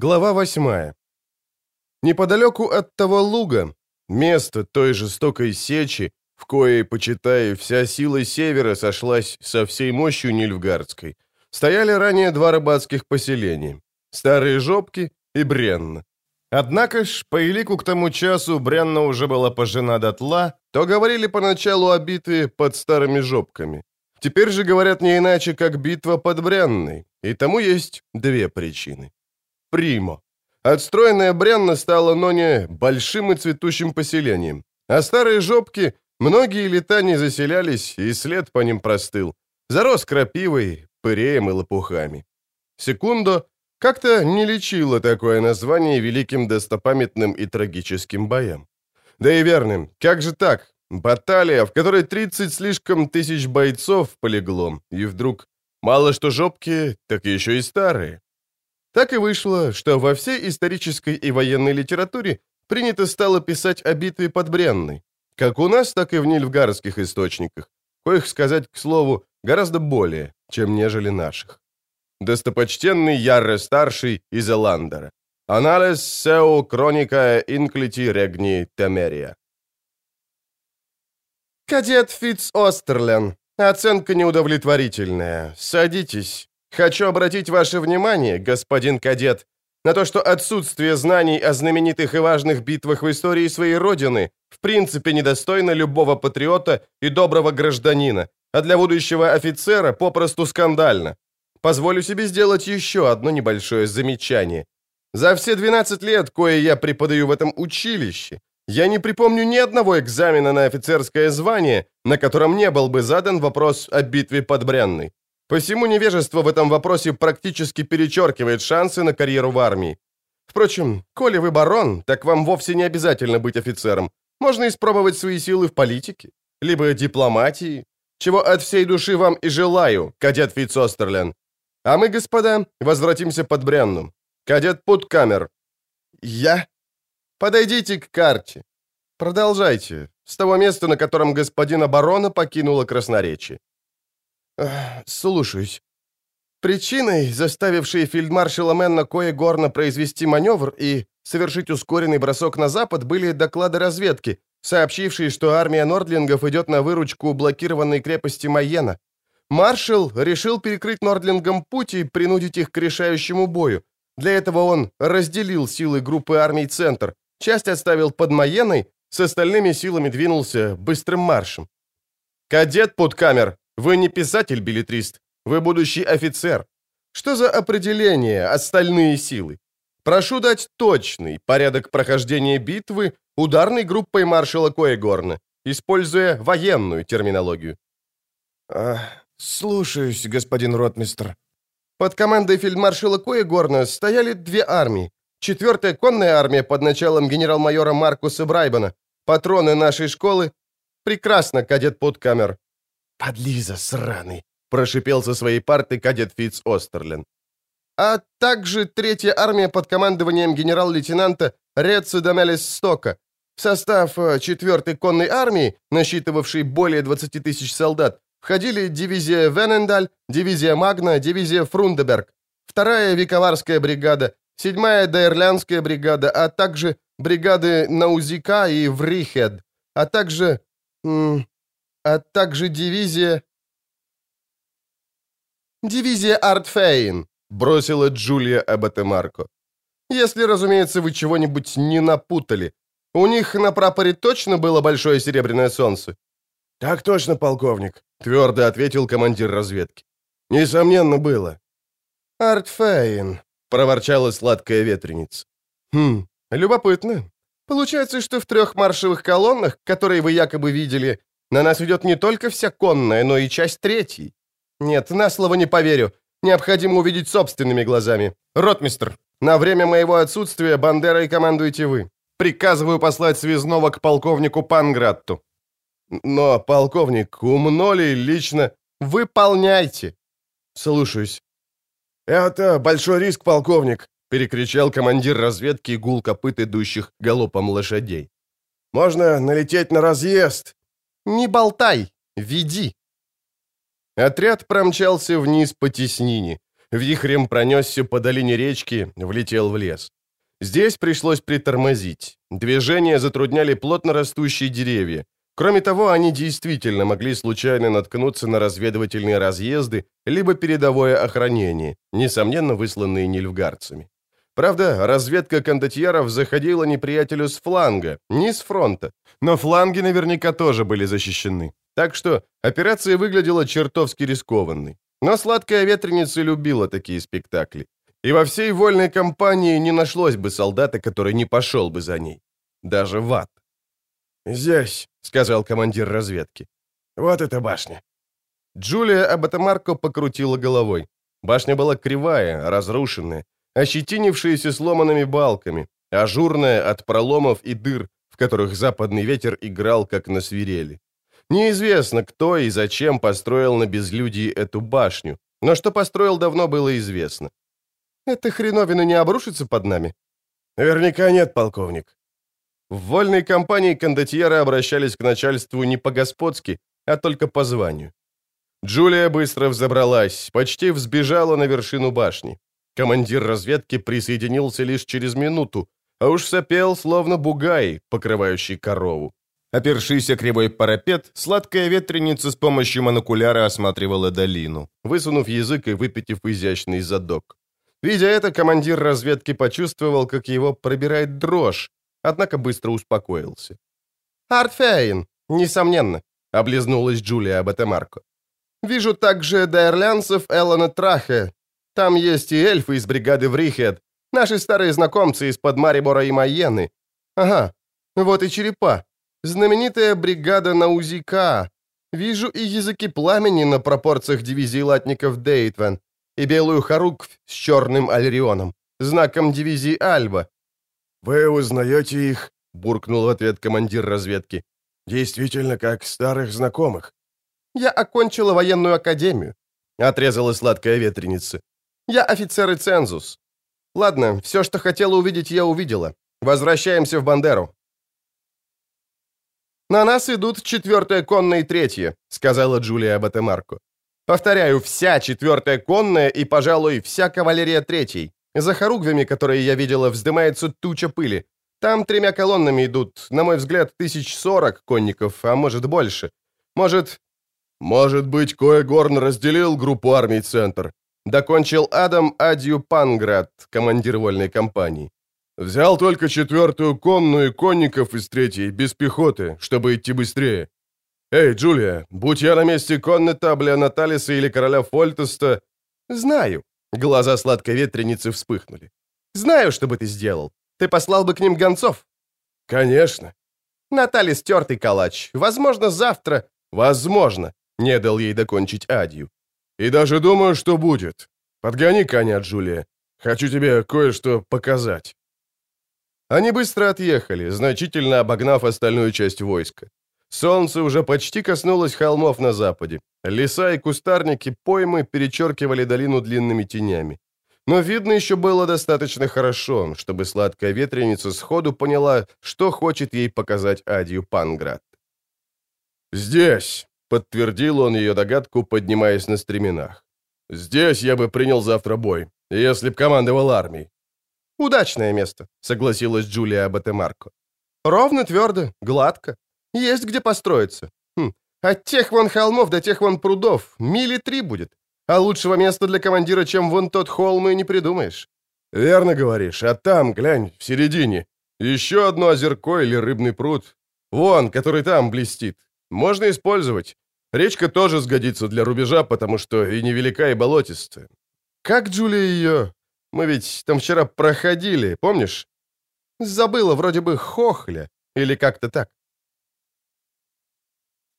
Глава восьмая. Неподалеку от того луга, место той жестокой сечи, в коей, почитай, вся сила севера сошлась со всей мощью Нильфгардской, стояли ранее два рыбацких поселения — Старые Жопки и Бренна. Однако ж, по элику к тому часу Бренна уже была пожена дотла, то говорили поначалу о битве под Старыми Жопками. Теперь же говорят не иначе, как битва под Бренной, и тому есть две причины. Примо. Отстроенная Бренна стала Ноне большим и цветущим поселением, а старые жопки многие лета не заселялись, и след по ним простыл. Зарос крапивой, пыреем и лопухами. Секундо как-то не лечило такое название великим достопамятным и трагическим боям. Да и верным, как же так? Баталия, в которой 30 слишком тысяч бойцов полегло, и вдруг мало что жопки, так еще и старые. Так и вышло, что во всей исторической и военной литературе принято стало писать о битве под Бренной. Как у нас, так и в нильфгарских источниках, коих сказать, к слову, гораздо более, чем нежели наших. Достопочтенный Ярре-старший из Эландера. Анализ Сеу Кроника Инклити Регни Темерия. Кадет Фитц Остерлен. Оценка неудовлетворительная. Садитесь. Хочу обратить ваше внимание, господин кадет, на то, что отсутствие знаний о знаменитых и важных битвах в истории своей родины в принципе недостойно любого патриота и доброго гражданина, а для будущего офицера попросту скандально. Позволю себе сделать еще одно небольшое замечание. За все 12 лет, кое я преподаю в этом училище, я не припомню ни одного экзамена на офицерское звание, на котором не был бы задан вопрос о битве под Брянной. Посему невежество в этом вопросе практически перечеркивает шансы на карьеру в армии. Впрочем, коли вы барон, так вам вовсе не обязательно быть офицером. Можно испробовать свои силы в политике, либо дипломатии, чего от всей души вам и желаю, кадет Фицостерлен. А мы, господа, возвратимся под Брянну. Кадет Путкамер. Я? Подойдите к карте. Продолжайте. С того места, на котором господин оборона покинула красноречие. «Слушаюсь. Причиной, заставившей фельдмаршала Менна кое-горно произвести маневр и совершить ускоренный бросок на запад, были доклады разведки, сообщившие, что армия нордлингов идет на выручку блокированной крепости Майена. Маршал решил перекрыть нордлингам путь и принудить их к решающему бою. Для этого он разделил силы группы армий «Центр», часть оставил под Майеной, с остальными силами двинулся быстрым маршем. «Кадет Путкамер, вы не писатель-билетрист, вы будущий офицер. Что за определение «остальные силы»? Прошу дать точный порядок прохождения битвы ударной группой маршала Коегорна, используя военную терминологию. А, слушаюсь, господин ротмистр. Под командой фельдмаршала Коегорна стояли две армии. Четвертая конная армия под началом генерал-майора Маркуса Брайбана. Патроны нашей школы. Прекрасно, кадет Путкамер. «Подлиза сраный!» — прошипел со своей парты кадет Фитц Остерлен. А также третья армия под командованием генерал-лейтенанта Реца Дамелис Стока. В состав 4-й э, конной армии, насчитывавшей более 20 тысяч солдат, входили дивизия Венендаль, дивизия Магна, дивизия Фрундеберг, вторая Виковарская бригада, седьмая Дайрлянская бригада, а также бригады Наузика и Врихед, а также а также дивизия... «Дивизия Артфейн», — бросила Джулия Абатемарко. «Если, разумеется, вы чего-нибудь не напутали. У них на прапоре точно было большое серебряное солнце?» «Так точно, полковник», — твердо ответил командир разведки. «Несомненно, было». «Артфейн», — проворчала сладкая ветреница. «Хм, любопытно. Получается, что в трех маршевых колоннах, которые вы якобы видели, на нас идет не только вся конная, но и часть третьей. Нет, на слово не поверю. Необходимо увидеть собственными глазами. Ротмистр, на время моего отсутствия Бандерой командуете вы. Приказываю послать связного к полковнику Пангратту. Но, полковник, умно ли лично? Выполняйте. Слушаюсь. Это большой риск, полковник, перекричал командир разведки гул копыт идущих галопом лошадей. Можно налететь на разъезд, «Не болтай! Веди!» Отряд промчался вниз по теснине. Вихрем пронесся по долине речки, влетел в лес. Здесь пришлось притормозить. Движение затрудняли плотно растущие деревья. Кроме того, они действительно могли случайно наткнуться на разведывательные разъезды, либо передовое охранение, несомненно высланные нильфгарцами. Правда, разведка кондотьеров заходила неприятелю с фланга, не с фронта, но фланги наверняка тоже были защищены. Так что операция выглядела чертовски рискованной. Но сладкая ветреница любила такие спектакли. И во всей вольной компании не нашлось бы солдата, который не пошел бы за ней. Даже в ад. «Здесь», — сказал командир разведки. «Вот эта башня». Джулия Абатамарко покрутила головой. Башня была кривая, разрушенная, ощетинившаяся сломанными балками, ажурная от проломов и дыр, в которых западный ветер играл, как на свирели. Неизвестно, кто и зачем построил на безлюдии эту башню, но что построил давно было известно. «Эта хреновина не обрушится под нами?» «Наверняка нет, полковник». В вольной компании кондотьеры обращались к начальству не по-господски, а только по званию. Джулия быстро взобралась, почти взбежала на вершину башни. Командир разведки присоединился лишь через минуту, а уж сопел, словно бугай, покрывающий корову. Опершийся кривой парапет, сладкая ветреница с помощью монокуляра осматривала долину, высунув язык и выпитив изящный задок. Видя это, командир разведки почувствовал, как его пробирает дрожь, однако быстро успокоился. «Артфейн, несомненно», — облизнулась Джулия Батемарко. «Вижу также дайрлянцев Эллона Трахе, там есть и эльфы из бригады Врихед, наши старые знакомцы из-под Марибора и Майены. Ага, вот и черепа. Знаменитая бригада Наузика. Вижу и языки пламени на пропорциях дивизии латников Дейтвен, и белую хоруквь с черным альрионом, знаком дивизии Альба. «Вы узнаете их?» — буркнул в ответ командир разведки. «Действительно, как старых знакомых». «Я окончила военную академию», — отрезала сладкая ветреница. Я офицер и цензус. Ладно, все, что хотела увидеть, я увидела. Возвращаемся в Бандеру. «На нас идут четвертая конная и третья», — сказала Джулия Батемарко. «Повторяю, вся четвертая конная и, пожалуй, вся кавалерия третьей. За хоругвями, которые я видела, вздымается туча пыли. Там тремя колоннами идут, на мой взгляд, тысяч сорок конников, а может больше. Может...» «Может быть, Коегорн разделил группу армий «Центр», Докончил Адам Адью Панград, командир вольной компании. Взял только четвертую конную конников из третьей, без пехоты, чтобы идти быстрее. Эй, Джулия, будь я на месте конны Табля Наталиса или короля Фольтеста... Знаю. Глаза сладкой ветреницы вспыхнули. Знаю, что бы ты сделал. Ты послал бы к ним гонцов. Конечно. Наталис тертый калач. Возможно, завтра... Возможно. Не дал ей докончить Адью. И даже думаю, что будет. Подгони коня, Джулия. Хочу тебе кое-что показать». Они быстро отъехали, значительно обогнав остальную часть войска. Солнце уже почти коснулось холмов на западе. Леса и кустарники поймы перечеркивали долину длинными тенями. Но видно еще было достаточно хорошо, чтобы сладкая ветреница сходу поняла, что хочет ей показать Адью Панград. «Здесь», Подтвердил он ее догадку, поднимаясь на стременах. «Здесь я бы принял завтра бой, если б командовал армией». «Удачное место», — согласилась Джулия Батемарко. «Ровно, твердо, гладко. Есть где построиться. Хм. От тех вон холмов до тех вон прудов мили три будет. А лучшего места для командира, чем вон тот холм, и не придумаешь». «Верно говоришь. А там, глянь, в середине, еще одно озерко или рыбный пруд. Вон, который там блестит. Можно использовать. Речка тоже сгодится для рубежа, потому что и невелика, и болотистая. Как Джулия ее... Мы ведь там вчера проходили, помнишь? Забыла, вроде бы Хохля, или как-то так.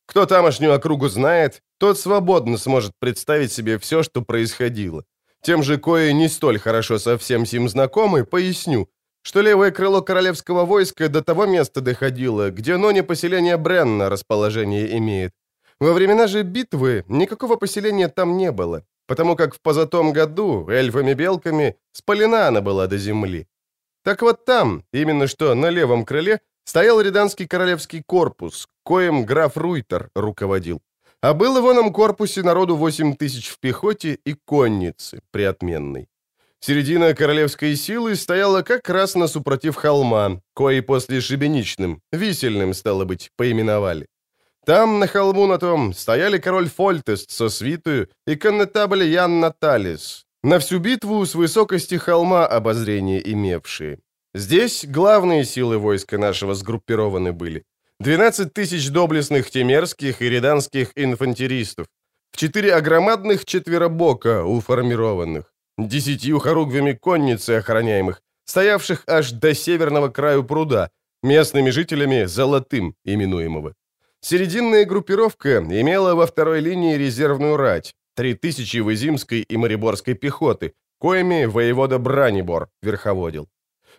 Кто тамошнюю округу знает, тот свободно сможет представить себе все, что происходило. Тем же, кое не столь хорошо со всем сим знакомы, поясню, что левое крыло королевского войска до того места доходило, где ноне поселение Бренна расположение имеет. Во времена же битвы никакого поселения там не было, потому как в позатом году эльфами-белками спалена она была до земли. Так вот там, именно что на левом крыле, стоял Реданский королевский корпус, коим граф Руйтер руководил. А было в оном корпусе народу 8 тысяч в пехоте и конницы приотменной. Середина королевской силы стояла как раз на супротив холма, кои после Шибеничным, висельным, стало быть, поименовали. Там, на холму на том, стояли король Фольтест со свитою и коннетабль Ян Наталис, на всю битву с высокости холма обозрение имевшие. Здесь главные силы войска нашего сгруппированы были. 12 тысяч доблестных темерских и реданских инфантеристов, в четыре огромадных четверобока уформированных, десятью хоругвями конницы охраняемых, стоявших аж до северного краю пруда, местными жителями Золотым именуемого. Серединная группировка имела во второй линии резервную рать, три тысячи Вызимской и Мореборской пехоты, коими воевода Бранибор верховодил.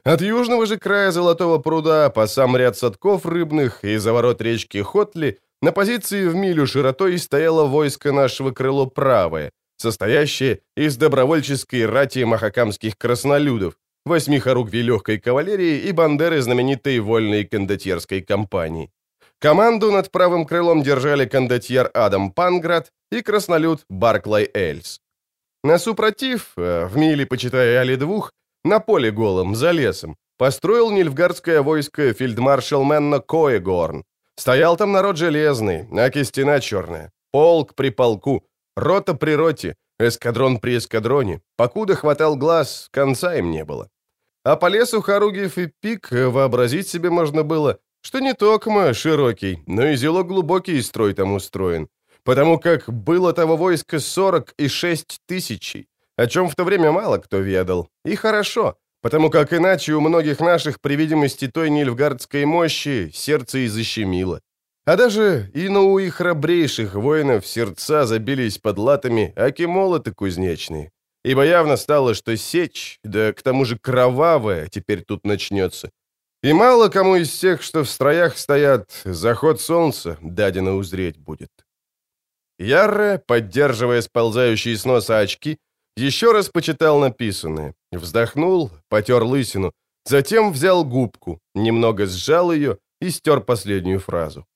От южного же края Золотого пруда по сам ряд садков рыбных и за ворот речки Хотли на позиции в милю широтой стояло войско нашего крыло правое, состоящее из добровольческой рати махакамских краснолюдов, восьми хоругвий легкой кавалерии и бандеры знаменитой вольной кондотьерской компании. Команду над правым крылом держали кондотьер Адам Панград и краснолюд Барклай Эльс. На супротив, э, в миле, почитая али двух, на поле голом, за лесом, построил нильфгардское войско фельдмаршал Менна Коегорн. Стоял там народ железный, аки стена черная, полк при полку, рота при роте, эскадрон при эскадроне. Покуда хватал глаз, конца им не было. А по лесу Харугиев и Пик вообразить себе можно было, что не только широкий, но и зело глубокий строй там устроен, потому как было того войска сорок и шесть тысячей, о чем в то время мало кто ведал. И хорошо, потому как иначе у многих наших при видимости той нильфгардской мощи сердце и защемило. А даже и на у их храбрейших воинов сердца забились под латами аки молоты кузнечные. Ибо явно стало, что сечь, да к тому же кровавая, теперь тут начнется. И мало кому из тех, что в строях стоят, заход солнца дадено узреть будет. Ярре, поддерживая сползающие с носа очки, еще раз почитал написанное, вздохнул, потер лысину, затем взял губку, немного сжал ее и стер последнюю фразу.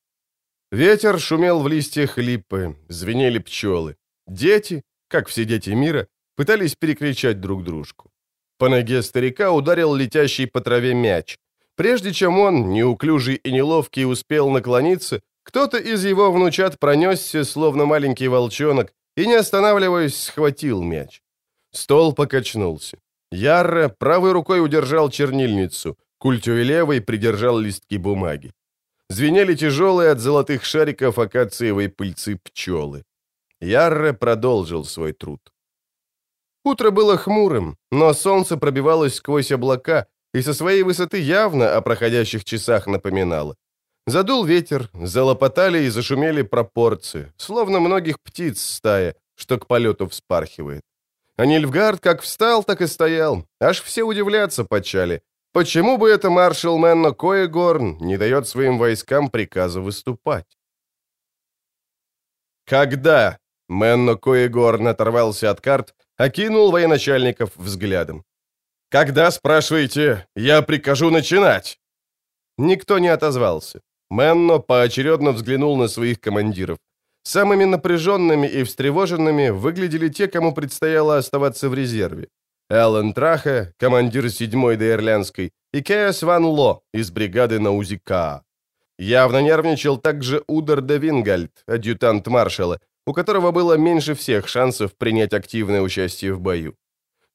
Ветер шумел в листьях липы, звенели пчелы. Дети, как все дети мира, пытались перекричать друг дружку. По ноге старика ударил летящий по траве мяч. Прежде чем он, неуклюжий и неловкий, успел наклониться, кто-то из его внучат пронесся, словно маленький волчонок, и, не останавливаясь, схватил мяч. Стол покачнулся. Ярро правой рукой удержал чернильницу, культю левой придержал листки бумаги. Звенели тяжелые от золотых шариков акациевой пыльцы пчелы. Ярре продолжил свой труд. Утро было хмурым, но солнце пробивалось сквозь облака и со своей высоты явно о проходящих часах напоминало. Задул ветер, залопотали и зашумели пропорции, словно многих птиц стая, что к полету вспархивает. А Нильфгард как встал, так и стоял. Аж все удивляться почали. Почему бы это маршал Менно Коегорн не дает своим войскам приказа выступать? Когда Менно Коегорн оторвался от карт, окинул военачальников взглядом. «Когда, спрашиваете, я прикажу начинать?» Никто не отозвался. Менно поочередно взглянул на своих командиров. Самыми напряженными и встревоженными выглядели те, кому предстояло оставаться в резерве. Эллен Траха, командир 7-й Дейрлянской, и Кеас Ван Ло из бригады Наузика. Явно нервничал также Удар де Вингальд, адъютант маршала, у которого было меньше всех шансов принять активное участие в бою.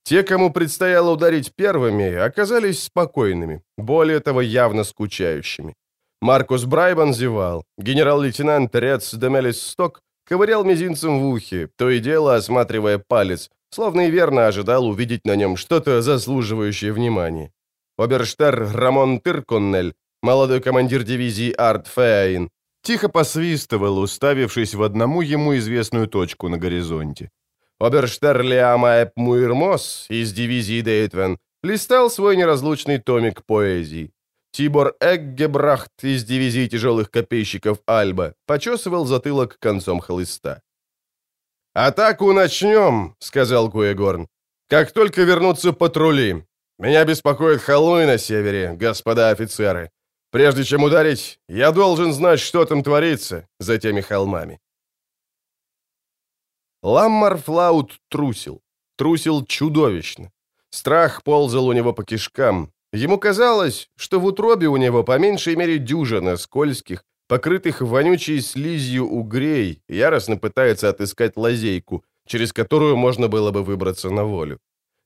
Те, кому предстояло ударить первыми, оказались спокойными, более того, явно скучающими. Маркус Брайбан зевал, генерал-лейтенант Рец Демелис Сток ковырял мизинцем в ухе, то и дело осматривая палец, словно и верно ожидал увидеть на нем что-то заслуживающее внимания. Оберштер Рамон Тырконнель, молодой командир дивизии Арт Фейн, тихо посвистывал, уставившись в одному ему известную точку на горизонте. Оберштер Леама Муирмос из дивизии Дейтвен листал свой неразлучный томик поэзии. Тибор Эггебрахт из дивизии тяжелых копейщиков Альба почесывал затылок концом хлыста. «Атаку начнем», — сказал Куегорн. «Как только вернутся патрули. Меня беспокоит холмы на севере, господа офицеры. Прежде чем ударить, я должен знать, что там творится за теми холмами». Ламмар Флаут трусил. Трусил чудовищно. Страх ползал у него по кишкам. Ему казалось, что в утробе у него по меньшей мере дюжина скользких, покрытых вонючей слизью угрей, яростно пытается отыскать лазейку, через которую можно было бы выбраться на волю.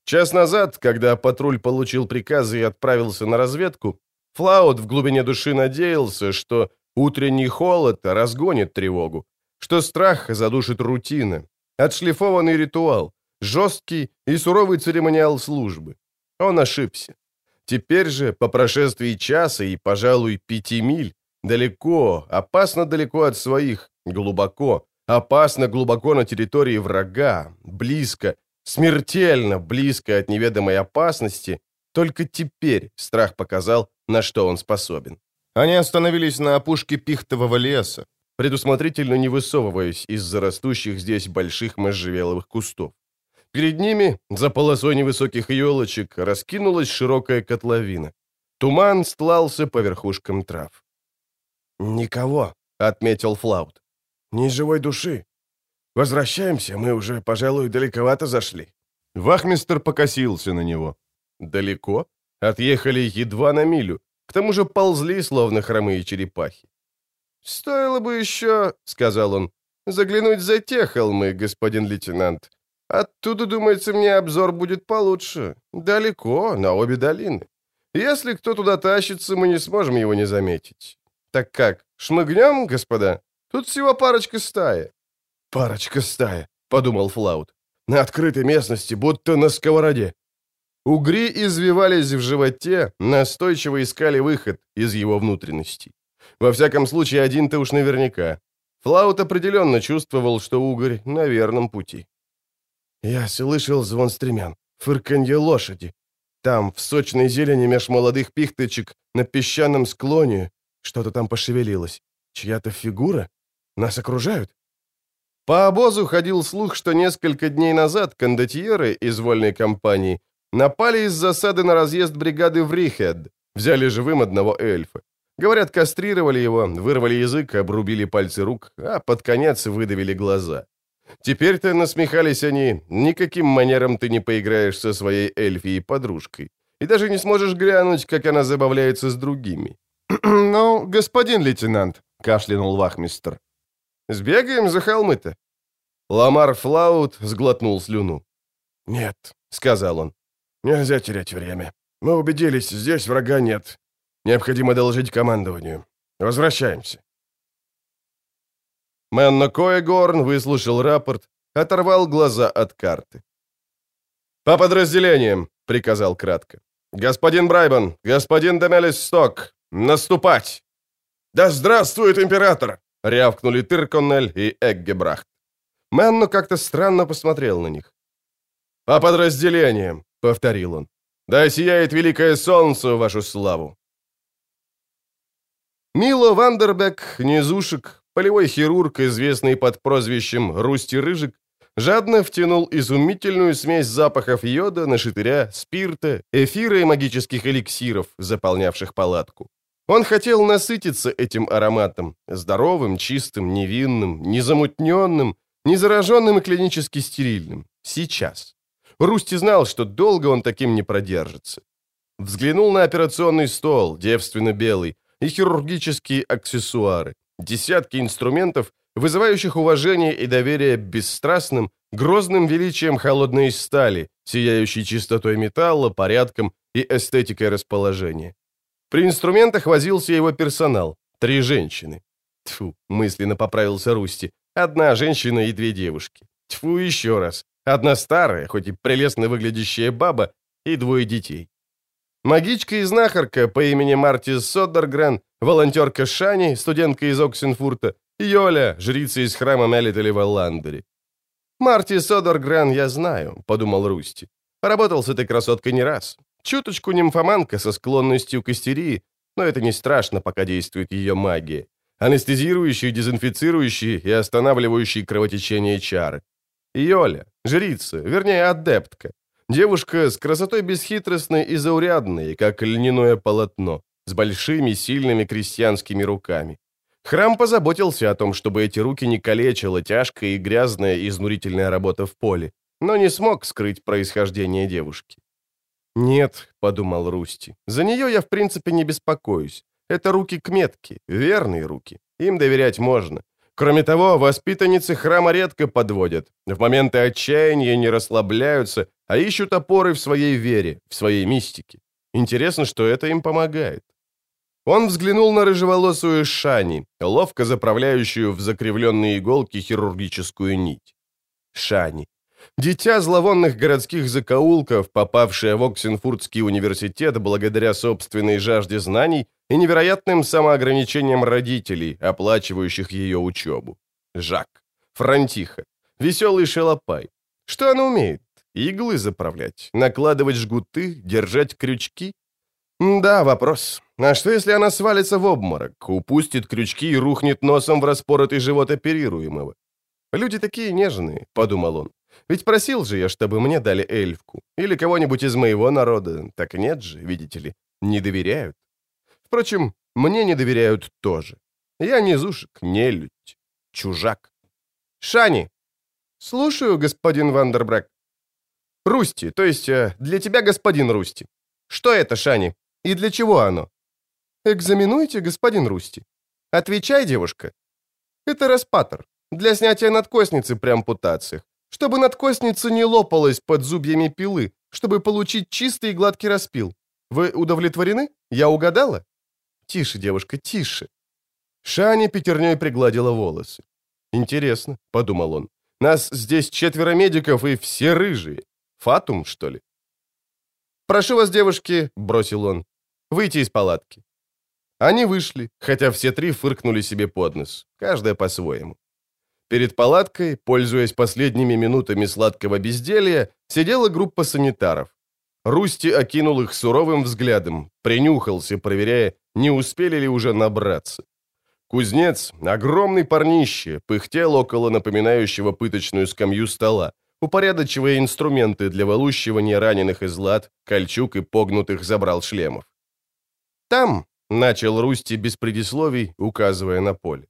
Час назад, когда патруль получил приказы и отправился на разведку, Флаут в глубине души надеялся, что утренний холод разгонит тревогу, что страх задушит рутина, отшлифованный ритуал, жесткий и суровый церемониал службы. Он ошибся. Теперь же, по прошествии часа и, пожалуй, пяти миль, далеко, опасно далеко от своих, глубоко, опасно глубоко на территории врага, близко, смертельно близко от неведомой опасности, только теперь страх показал, на что он способен. Они остановились на опушке пихтового леса, предусмотрительно не высовываясь из-за растущих здесь больших можжевеловых кустов. Перед ними, за полосой невысоких елочек, раскинулась широкая котловина. Туман стлался по верхушкам трав. «Никого», — отметил Флаут. «Ни живой души. Возвращаемся, мы уже, пожалуй, далековато зашли». Вахмистер покосился на него. «Далеко? Отъехали едва на милю. К тому же ползли, словно хромые черепахи. «Стоило бы еще, — сказал он, — заглянуть за те холмы, господин лейтенант. Оттуда, думается, мне обзор будет получше. Далеко, на обе долины. Если кто туда тащится, мы не сможем его не заметить. Так как, шмыгнем, господа? Тут всего парочка стаи». «Парочка стаи», — подумал Флаут. «На открытой местности, будто на сковороде». Угри извивались в животе, настойчиво искали выход из его внутренностей. Во всяком случае, один-то уж наверняка. Флаут определенно чувствовал, что угорь на верном пути. «Я слышал звон стремян, фырканье лошади. Там, в сочной зелени меж молодых пихточек, на песчаном склоне, что-то там пошевелилось. Чья-то фигура? Нас окружают?» По обозу ходил слух, что несколько дней назад кондотьеры из вольной компании напали из засады на разъезд бригады в Рихед, взяли живым одного эльфа. Говорят, кастрировали его, вырвали язык, обрубили пальцы рук, а под конец выдавили глаза. Теперь-то насмехались они, никаким манером ты не поиграешь со своей эльфией подружкой. И даже не сможешь глянуть, как она забавляется с другими. «Ну, господин лейтенант», — кашлянул вахмистр. «Сбегаем за холмы-то». Ламар Флаут сглотнул слюну. «Нет», — сказал он, — «нельзя терять время. Мы убедились, здесь врага нет. Необходимо доложить командованию. Возвращаемся». Мэнно Коегорн выслушал рапорт, оторвал глаза от карты. «По подразделениям», — приказал кратко. «Господин Брайбан, господин Демелис Сток, наступать!» «Да здравствует император!» — рявкнули Тырконнель и Эггебрахт. Мэнно как-то странно посмотрел на них. «По подразделениям», — повторил он. «Да сияет великое солнце вашу славу!» Мило Вандербек, низушек, полевой хирург, известный под прозвищем Русти Рыжик, жадно втянул изумительную смесь запахов йода, нашатыря, спирта, эфира и магических эликсиров, заполнявших палатку. Он хотел насытиться этим ароматом, здоровым, чистым, невинным, незамутненным, незараженным и клинически стерильным. Сейчас. Русти знал, что долго он таким не продержится. Взглянул на операционный стол, девственно белый, и хирургические аксессуары, десятки инструментов, вызывающих уважение и доверие бесстрастным, грозным величием холодной стали, сияющей чистотой металла, порядком и эстетикой расположения. При инструментах возился его персонал, три женщины. Тьфу, мысленно поправился Русти. Одна женщина и две девушки. Тьфу, еще раз. Одна старая, хоть и прелестно выглядящая баба, и двое детей. Магичка и знахарка по имени Марти Соддергрен, волонтерка Шани, студентка из Оксенфурта, Йоля, жрица из храма Мелитали в Элландере. «Марти Содергрен я знаю», — подумал Русти. Работал с этой красоткой не раз. Чуточку нимфоманка со склонностью к истерии, но это не страшно, пока действует ее магия. Анестезирующие, дезинфицирующие и останавливающие кровотечение чары. Йоля, жрица, вернее, адептка. Девушка с красотой бесхитростной и заурядной, как льняное полотно, с большими сильными крестьянскими руками. Храм позаботился о том, чтобы эти руки не калечила тяжкая и грязная изнурительная работа в поле, но не смог скрыть происхождение девушки. «Нет», — подумал Русти, — «за нее я в принципе не беспокоюсь. Это руки к метке, верные руки. Им доверять можно. Кроме того, воспитанницы храма редко подводят. В моменты отчаяния не расслабляются, а ищут опоры в своей вере, в своей мистике. Интересно, что это им помогает. Он взглянул на рыжеволосую Шани, ловко заправляющую в закривленные иголки хирургическую нить. Шани. Дитя зловонных городских закоулков, попавшее в Оксенфурдский университет благодаря собственной жажде знаний и невероятным самоограничением родителей, оплачивающих ее учебу. Жак. Франтиха. Веселый шалопай. Что она умеет? Иглы заправлять, накладывать жгуты, держать крючки? Да, вопрос. А что, если она свалится в обморок, упустит крючки и рухнет носом в распоротый живот оперируемого? Люди такие нежные, подумал он. Ведь просил же я, чтобы мне дали эльфку. Или кого-нибудь из моего народа. Так нет же, видите ли, не доверяют. Впрочем, мне не доверяют тоже. Я не зушек, не людь, чужак. Шани! Слушаю, господин Вандербрак. Русти, то есть э, для тебя господин Русти. Что это, Шани? И для чего оно? Экзаменуйте, господин Русти. Отвечай, девушка. Это распатор. Для снятия надкосницы при ампутациях чтобы надкосница не лопалась под зубьями пилы, чтобы получить чистый и гладкий распил. Вы удовлетворены? Я угадала? Тише, девушка, тише. Шаня пятерней пригладила волосы. Интересно, подумал он. Нас здесь четверо медиков и все рыжие. Фатум, что ли? «Прошу вас, девушки», — бросил он, — «выйти из палатки». Они вышли, хотя все три фыркнули себе под нос, каждая по-своему. Перед палаткой, пользуясь последними минутами сладкого безделья, сидела группа санитаров. Русти окинул их суровым взглядом, принюхался, проверяя, не успели ли уже набраться. Кузнец, огромный парнище, пыхтел около напоминающего пыточную скамью стола, упорядочивая инструменты для волущивания раненых из лад, кольчуг и погнутых забрал шлемов. «Там», — начал Русти без предисловий, указывая на поле.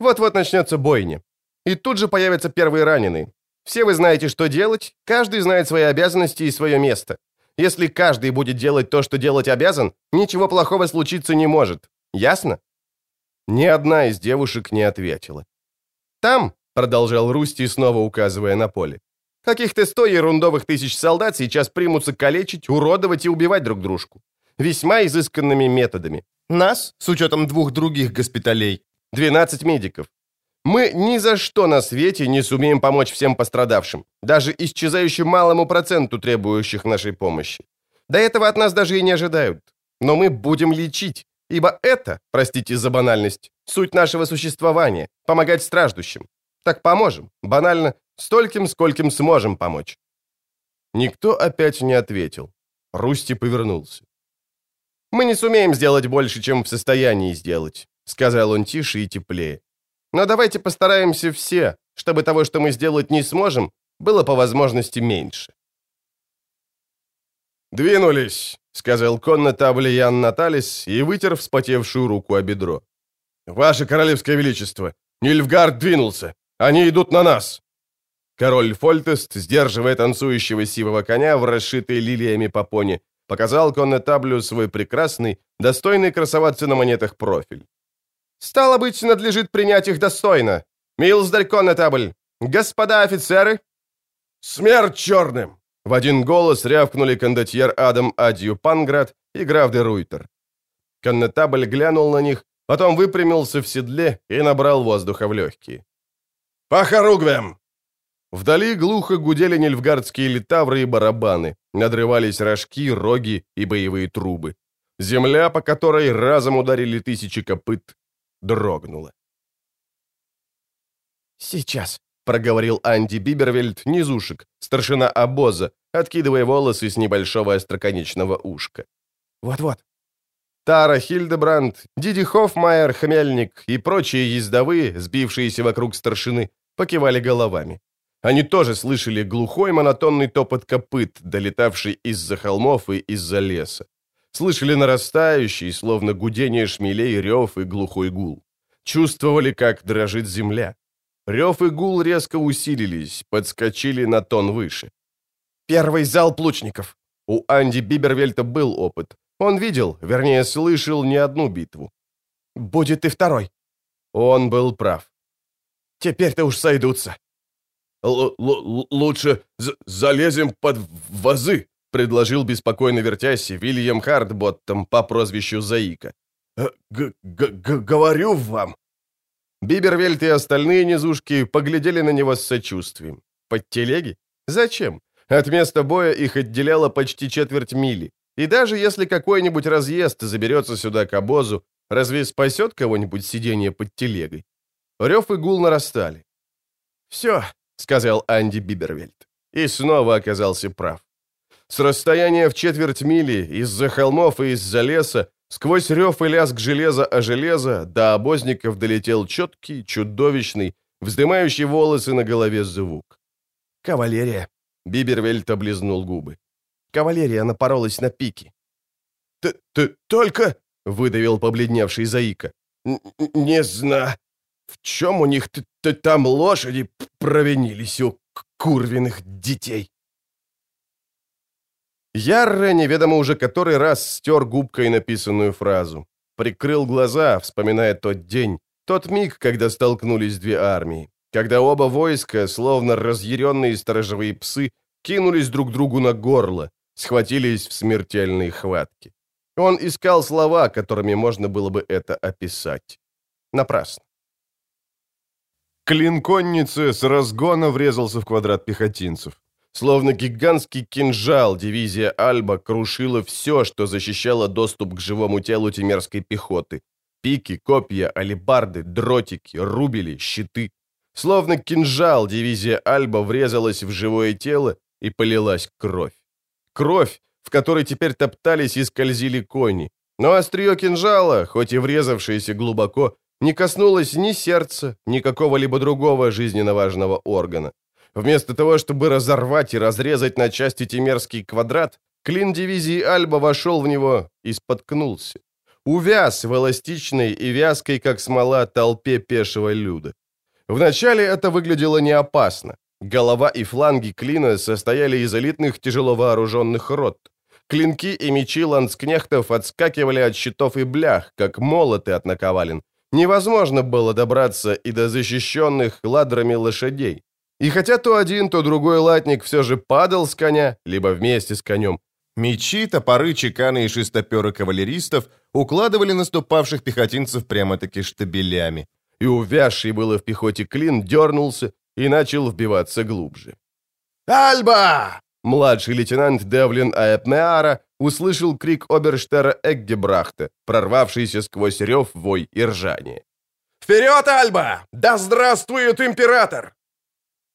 Вот-вот начнется бойня. И тут же появятся первые раненые. Все вы знаете, что делать, каждый знает свои обязанности и свое место. Если каждый будет делать то, что делать обязан, ничего плохого случиться не может. Ясно? Ни одна из девушек не ответила. «Там», — продолжал Русти, снова указывая на поле, «каких-то сто ерундовых тысяч солдат сейчас примутся калечить, уродовать и убивать друг дружку. Весьма изысканными методами. Нас, с учетом двух других госпиталей, 12 медиков. Мы ни за что на свете не сумеем помочь всем пострадавшим, даже исчезающим малому проценту требующих нашей помощи. До этого от нас даже и не ожидают. Но мы будем лечить, ибо это, простите за банальность, суть нашего существования – помогать страждущим. Так поможем, банально, стольким, скольким сможем помочь. Никто опять не ответил. Русти повернулся. «Мы не сумеем сделать больше, чем в состоянии сделать сказал он тише и теплее. Но давайте постараемся все, чтобы того, что мы сделать не сможем, было по возможности меньше. «Двинулись», — сказал конно Таблиян Наталис и вытер вспотевшую руку о бедро. «Ваше Королевское Величество, Нильфгард двинулся! Они идут на нас!» Король Фольтест, сдерживая танцующего сивого коня в расшитой лилиями попоне, показал коннетаблю свой прекрасный, достойный красоваться на монетах профиль. Стало быть, надлежит принять их достойно. Милздарь Коннетабль, господа офицеры!» «Смерть черным!» В один голос рявкнули кондотьер Адам Адью Панград и граф де Руйтер. Коннетабль глянул на них, потом выпрямился в седле и набрал воздуха в легкие. «По хоругвям!» Вдали глухо гудели нельфгардские литавры и барабаны, надрывались рожки, роги и боевые трубы. Земля, по которой разом ударили тысячи копыт, дрогнула. «Сейчас», — проговорил Анди Бибервельд, низушек, старшина обоза, откидывая волосы с небольшого остроконечного ушка. «Вот-вот». Тара Хильдебранд, Диди Хоффмайер, Хмельник и прочие ездовые, сбившиеся вокруг старшины, покивали головами. Они тоже слышали глухой монотонный топот копыт, долетавший из-за холмов и из-за леса слышали нарастающий, словно гудение шмелей, рев и глухой гул. чувствовали, как дрожит земля. Рев и гул резко усилились, подскочили на тон выше. «Первый залп лучников!» У Анди Бибервельта был опыт. Он видел, вернее, слышал не одну битву. «Будет и второй!» Он был прав. «Теперь-то уж сойдутся!» Л -л «Лучше залезем под вазы», — предложил беспокойно вертясь Вильям Хартботтом по прозвищу Заика. Э, г -г «Говорю вам!» Бибервельт и остальные низушки поглядели на него с сочувствием. Под телеги? Зачем? От места боя их отделяло почти четверть мили. И даже если какой-нибудь разъезд заберется сюда к обозу, разве спасет кого-нибудь сидение под телегой? Рев и гул нарастали. «Все», — сказал Анди Бибервельт. И снова оказался прав. С расстояния в четверть мили, из-за холмов и из-за леса, сквозь рев и лязг железа о железо, до обозников долетел четкий, чудовищный, вздымающий волосы на голове звук. «Кавалерия», — Бибервельт облизнул губы. «Кавалерия напоролась на пики». «Ты, ты только...» — выдавил побледневший Заика. «Не знаю. В чем у них -т там лошади провинились у курвиных детей?» Ярре неведомо уже который раз стер губкой написанную фразу. Прикрыл глаза, вспоминая тот день, тот миг, когда столкнулись две армии. Когда оба войска, словно разъяренные сторожевые псы, кинулись друг другу на горло, схватились в смертельной хватке. Он искал слова, которыми можно было бы это описать. Напрасно. Клин конницы с разгона врезался в квадрат пехотинцев. Словно гигантский кинжал, дивизия Альба крушила все, что защищало доступ к живому телу тимерской пехоты. Пики, копья, алебарды, дротики, рубили, щиты. Словно кинжал, дивизия Альба врезалась в живое тело и полилась кровь. Кровь, в которой теперь топтались и скользили кони. Но острие кинжала, хоть и врезавшееся глубоко, не коснулось ни сердца, ни какого-либо другого жизненно важного органа. Вместо того, чтобы разорвать и разрезать на части Тимерский квадрат, клин дивизии Альба вошел в него и споткнулся. Увяз в эластичной и вязкой, как смола, толпе пешего люда. Вначале это выглядело не опасно. Голова и фланги клина состояли из элитных тяжело вооруженных рот. Клинки и мечи ланскнехтов отскакивали от щитов и блях, как молоты от наковален. Невозможно было добраться и до защищенных ладрами лошадей. И хотя то один, то другой латник все же падал с коня, либо вместе с конем, мечи, топоры, чеканы и шестоперы кавалеристов укладывали наступавших пехотинцев прямо-таки штабелями. И увязший было в пехоте клин дернулся и начал вбиваться глубже. «Альба!» Младший лейтенант Девлин Аэпмеара услышал крик оберштера Эггебрахта, прорвавшийся сквозь рев, вой и ржание. «Вперед, Альба! Да здравствует император!»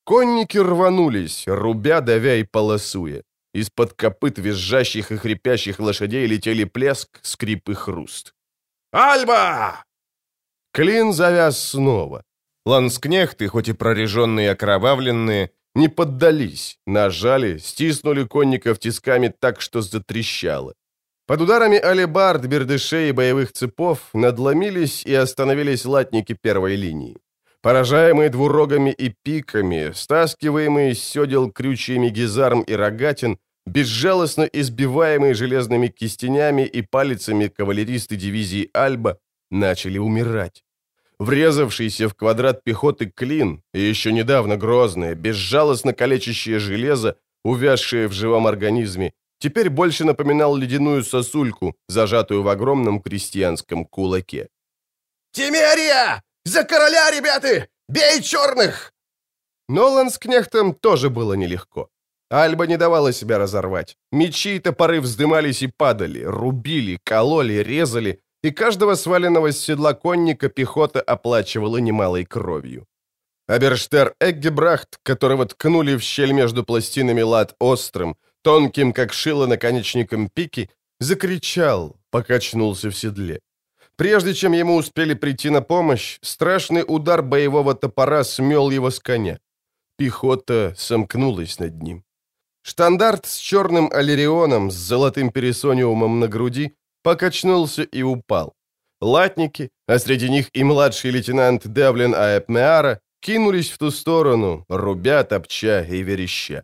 Конники рванулись, рубя, давя и полосуя. Из-под копыт визжащих и хрипящих лошадей летели плеск, скрип и хруст. «Альба!» Клин завяз снова. Ланскнехты, хоть и прореженные и окровавленные, не поддались, нажали, стиснули конников тисками так, что затрещало. Под ударами алебард, бердышей и боевых цепов надломились и остановились латники первой линии. Поражаемые двурогами и пиками, стаскиваемые с седел крючьями гизарм и рогатин, безжалостно избиваемые железными кистенями и палицами кавалеристы дивизии Альба начали умирать. Врезавшийся в квадрат пехоты клин, и еще недавно грозное, безжалостно калечащее железо, увязшее в живом организме, теперь больше напоминал ледяную сосульку, зажатую в огромном крестьянском кулаке. «Тимерия! За короля, ребята! Бей черных!» Нолан с кнехтом тоже было нелегко. Альба не давала себя разорвать. Мечи и топоры вздымались и падали, рубили, кололи, резали, и каждого сваленного с седла конника пехота оплачивала немалой кровью. Аберштер Эггебрахт, которого ткнули в щель между пластинами лад острым, тонким, как шило наконечником пики, закричал, покачнулся в седле. Прежде чем ему успели прийти на помощь, страшный удар боевого топора смел его с коня. Пехота сомкнулась над ним. Штандарт с черным аллерионом, с золотым пересониумом на груди, покачнулся и упал. латники, а среди них и младший лейтенант Девлин Аэпмеара, кинулись в ту сторону, рубя, топча и вереща.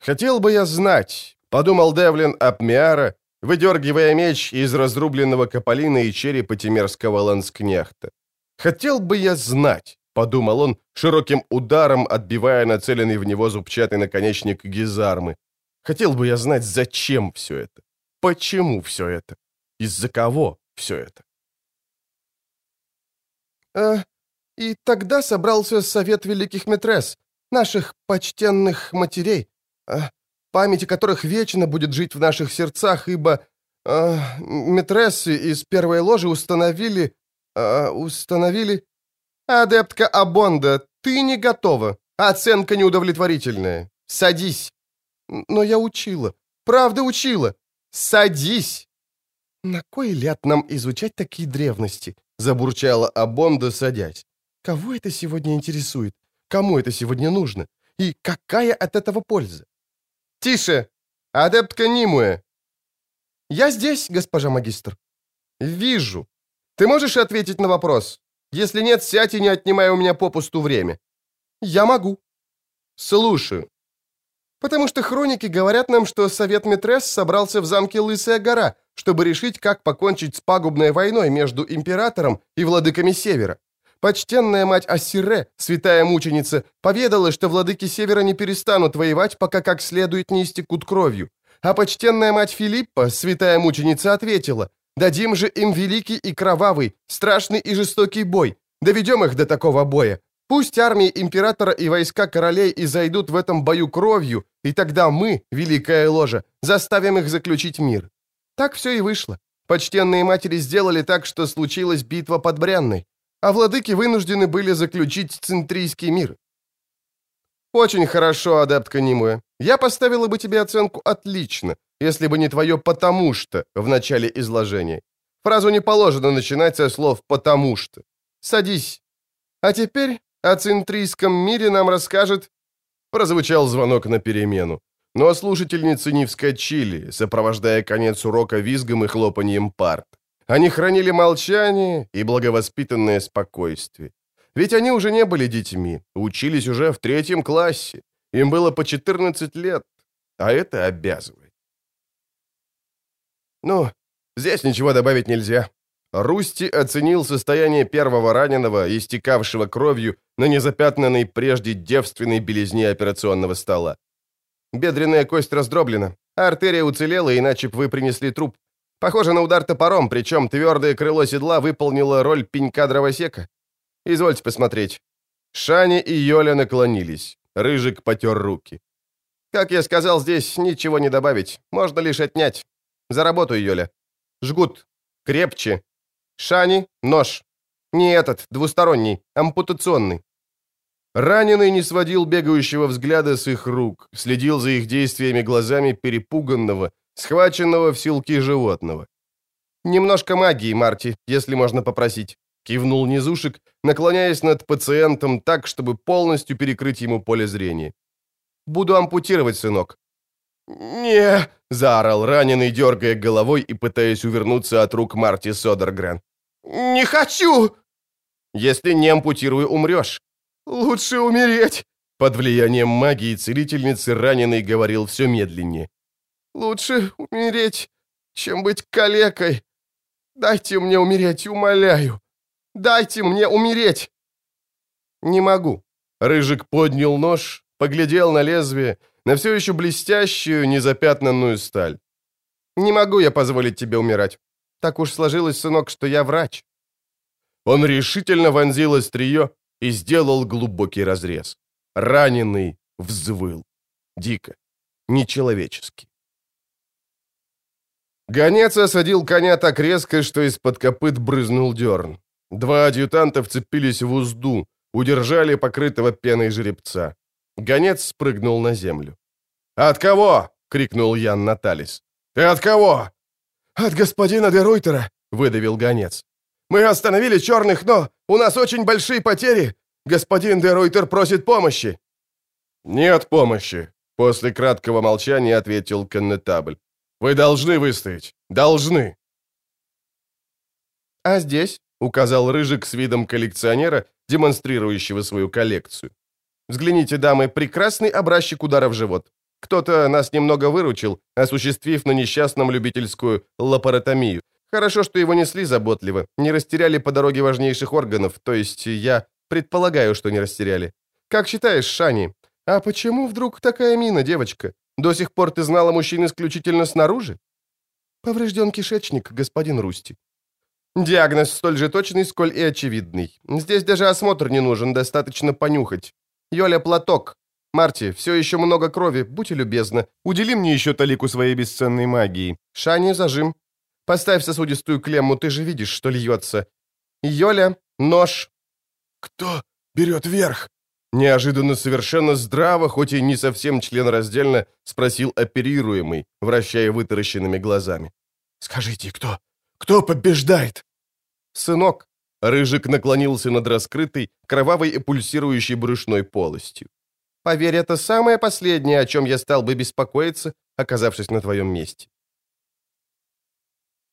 «Хотел бы я знать», — подумал Девлин Апмиара, выдергивая меч из разрубленного каполина и черепа тимерского ланскнехта. «Хотел бы я знать», — подумал он, широким ударом отбивая нацеленный в него зубчатый наконечник гизармы. «Хотел бы я знать, зачем все это? Почему все это? Из-за кого все это?» «А, и тогда собрался совет великих метрес, наших почтенных матерей, а, память которых вечно будет жить в наших сердцах, ибо а, метрессы из первой ложи установили... А, установили... Адептка Абонда, ты не готова. Оценка неудовлетворительная. Садись. Но я учила. Правда учила. Садись. На кой ляд нам изучать такие древности? Забурчала Абонда, садясь. Кого это сегодня интересует? Кому это сегодня нужно? И какая от этого польза? «Тише! Адептка Нимуэ!» «Я здесь, госпожа магистр». «Вижу. Ты можешь ответить на вопрос? Если нет, сядь и не отнимай у меня попусту время». «Я могу». «Слушаю». «Потому что хроники говорят нам, что Совет Метрес собрался в замке Лысая гора, чтобы решить, как покончить с пагубной войной между Императором и владыками Севера. Почтенная мать Ассире, святая мученица, поведала, что владыки Севера не перестанут воевать, пока как следует не истекут кровью. А почтенная мать Филиппа, святая мученица, ответила, «Дадим же им великий и кровавый, страшный и жестокий бой. Доведем их до такого боя. Пусть армии императора и войска королей и зайдут в этом бою кровью, и тогда мы, великая ложа, заставим их заключить мир». Так все и вышло. Почтенные матери сделали так, что случилась битва под Брянной а владыки вынуждены были заключить центрийский мир. Очень хорошо, адептка Нимуэ. Я поставила бы тебе оценку «отлично», если бы не твое «потому что» в начале изложения. Фразу не положено начинать со слов «потому что». Садись. А теперь о центрийском мире нам расскажет... Прозвучал звонок на перемену. Но слушательницы не вскочили, сопровождая конец урока визгом и хлопаньем парт. Они хранили молчание и благовоспитанное спокойствие. Ведь они уже не были детьми, учились уже в третьем классе. Им было по 14 лет, а это обязывает. Ну, здесь ничего добавить нельзя. Русти оценил состояние первого раненого, истекавшего кровью на незапятнанной прежде девственной белизне операционного стола. Бедренная кость раздроблена, а артерия уцелела, иначе бы вы принесли труп. Похоже на удар топором, причем твердое крыло седла выполнило роль пенька дровосека. Извольте посмотреть. Шани и Йоля наклонились. Рыжик потер руки. Как я сказал, здесь ничего не добавить. Можно лишь отнять. За работу, Йоля. Жгут. Крепче. Шани, нож. Не этот, двусторонний, ампутационный. Раненый не сводил бегающего взгляда с их рук, следил за их действиями глазами перепуганного, схваченного в силки животного. «Немножко магии, Марти, если можно попросить», — кивнул низушек, наклоняясь над пациентом так, чтобы полностью перекрыть ему поле зрения. «Буду ампутировать, сынок». «Не!» — заорал раненый, дергая головой и пытаясь увернуться от рук Марти Содергрен. «Не хочу!» «Если не ампутирую, умрешь». «Лучше умереть!» Под влиянием магии целительницы раненый говорил все медленнее. Лучше умереть, чем быть калекой. Дайте мне умереть, умоляю. Дайте мне умереть. Не могу. Рыжик поднял нож, поглядел на лезвие, на все еще блестящую, незапятнанную сталь. Не могу я позволить тебе умирать. Так уж сложилось, сынок, что я врач. Он решительно вонзил острие и сделал глубокий разрез. Раненый взвыл. Дико. Нечеловечески. Гонец осадил коня так резко, что из-под копыт брызнул дерн. Два адъютанта вцепились в узду, удержали покрытого пеной жеребца. Гонец спрыгнул на землю. «От кого?» — крикнул Ян Наталис. «Ты от кого?» «От господина де Руйтера», — выдавил гонец. «Мы остановили черных, но у нас очень большие потери. Господин де Руйтер просит помощи». «Нет помощи», — после краткого молчания ответил коннетабль. Вы должны выстоять. Должны. «А здесь?» — указал Рыжик с видом коллекционера, демонстрирующего свою коллекцию. «Взгляните, дамы, прекрасный образчик удара в живот. Кто-то нас немного выручил, осуществив на несчастном любительскую лапаротомию. Хорошо, что его несли заботливо, не растеряли по дороге важнейших органов, то есть я предполагаю, что не растеряли. Как считаешь, Шани, а почему вдруг такая мина, девочка? До сих пор ты знала мужчин исключительно снаружи? Поврежден кишечник, господин Русти. Диагноз столь же точный, сколь и очевидный. Здесь даже осмотр не нужен, достаточно понюхать. Йоля, платок. Марти, все еще много крови, будьте любезны. Удели мне еще талику своей бесценной магии. Шани, зажим. Поставь сосудистую клемму, ты же видишь, что льется. Йоля, нож. Кто берет верх? Неожиданно совершенно здраво, хоть и не совсем членораздельно, спросил оперируемый, вращая вытаращенными глазами. «Скажите, кто? Кто побеждает?» «Сынок». Рыжик наклонился над раскрытой, кровавой и пульсирующей брюшной полостью. «Поверь, это самое последнее, о чем я стал бы беспокоиться, оказавшись на твоем месте.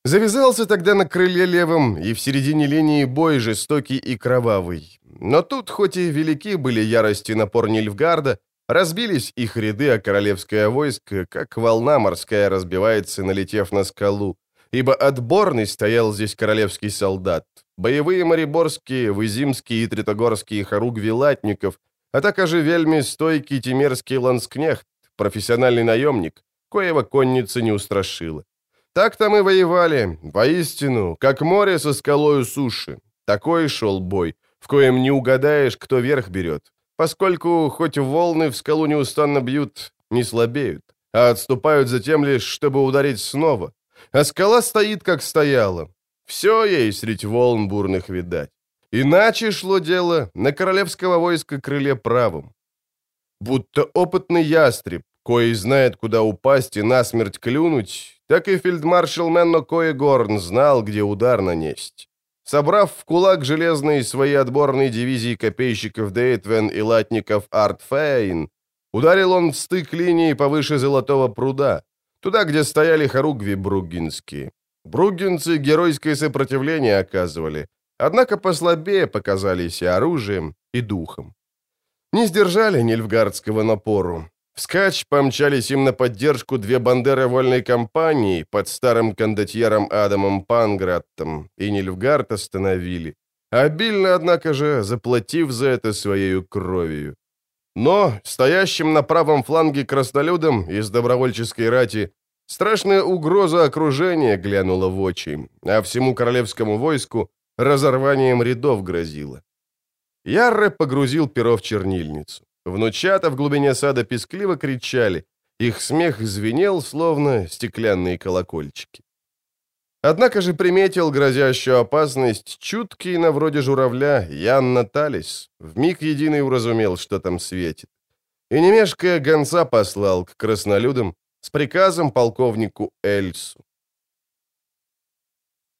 Завязался тогда на крыле левом и в середине линии бой жестокий и кровавый. Но тут, хоть и велики были ярости напор Нильфгарда, разбились их ряды, а королевское войско, как волна морская, разбивается, налетев на скалу. Ибо отборный стоял здесь королевский солдат. Боевые мореборские, вызимские и тритогорские хоругви латников, а также вельми стойкий тимерский ланскнехт, профессиональный наемник, коего конница не устрашила. Так там и воевали, воистину, как море со скалою суши. Такой шел бой, в коем не угадаешь, кто верх берет, поскольку хоть волны в скалу неустанно бьют, не слабеют, а отступают затем лишь, чтобы ударить снова. А скала стоит, как стояла. Все ей средь волн бурных видать. Иначе шло дело на королевского войска крыле правым. Будто опытный ястреб, кой знает, куда упасть и насмерть клюнуть, так и фельдмаршал Менно Коегорн знал, где удар нанесть. Собрав в кулак железные свои отборные дивизии копейщиков Дейтвен и латников Артфейн, ударил он в стык линии повыше Золотого пруда, туда, где стояли хоругви бруггинские. Бруггинцы геройское сопротивление оказывали, однако послабее показались и оружием, и духом. Не сдержали Нильфгардского напору, Вскач помчались им на поддержку две бандеры вольной компании под старым кондотьером Адамом Панграттом, и Нильфгард остановили, обильно, однако же, заплатив за это своей кровью. Но стоящим на правом фланге краснолюдам из добровольческой рати страшная угроза окружения глянула в очи, а всему королевскому войску разорванием рядов грозила. Ярре погрузил перо в чернильницу. Внучата в глубине сада пескливо кричали. Их смех звенел, словно стеклянные колокольчики. Однако же приметил грозящую опасность чуткий на вроде журавля Ян Наталис. Вмиг единый уразумел, что там светит. И немешкая гонца послал к краснолюдам с приказом полковнику Эльсу.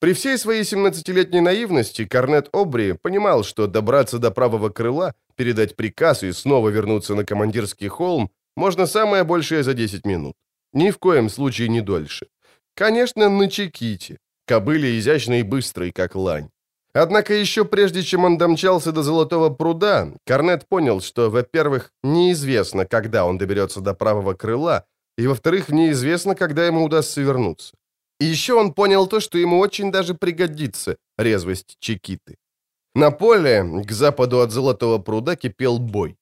При всей своей 17-летней наивности Корнет Обри понимал, что добраться до правого крыла, передать приказ и снова вернуться на командирский холм можно самое большее за 10 минут. Ни в коем случае не дольше. Конечно, на Чеките, кобыле изящной и быстрой, как лань. Однако еще прежде, чем он домчался до Золотого пруда, Корнет понял, что, во-первых, неизвестно, когда он доберется до правого крыла, и, во-вторых, неизвестно, когда ему удастся вернуться. И еще он понял то, что ему очень даже пригодится резвость Чекиты. На поле, к западу от Золотого пруда, кипел бой.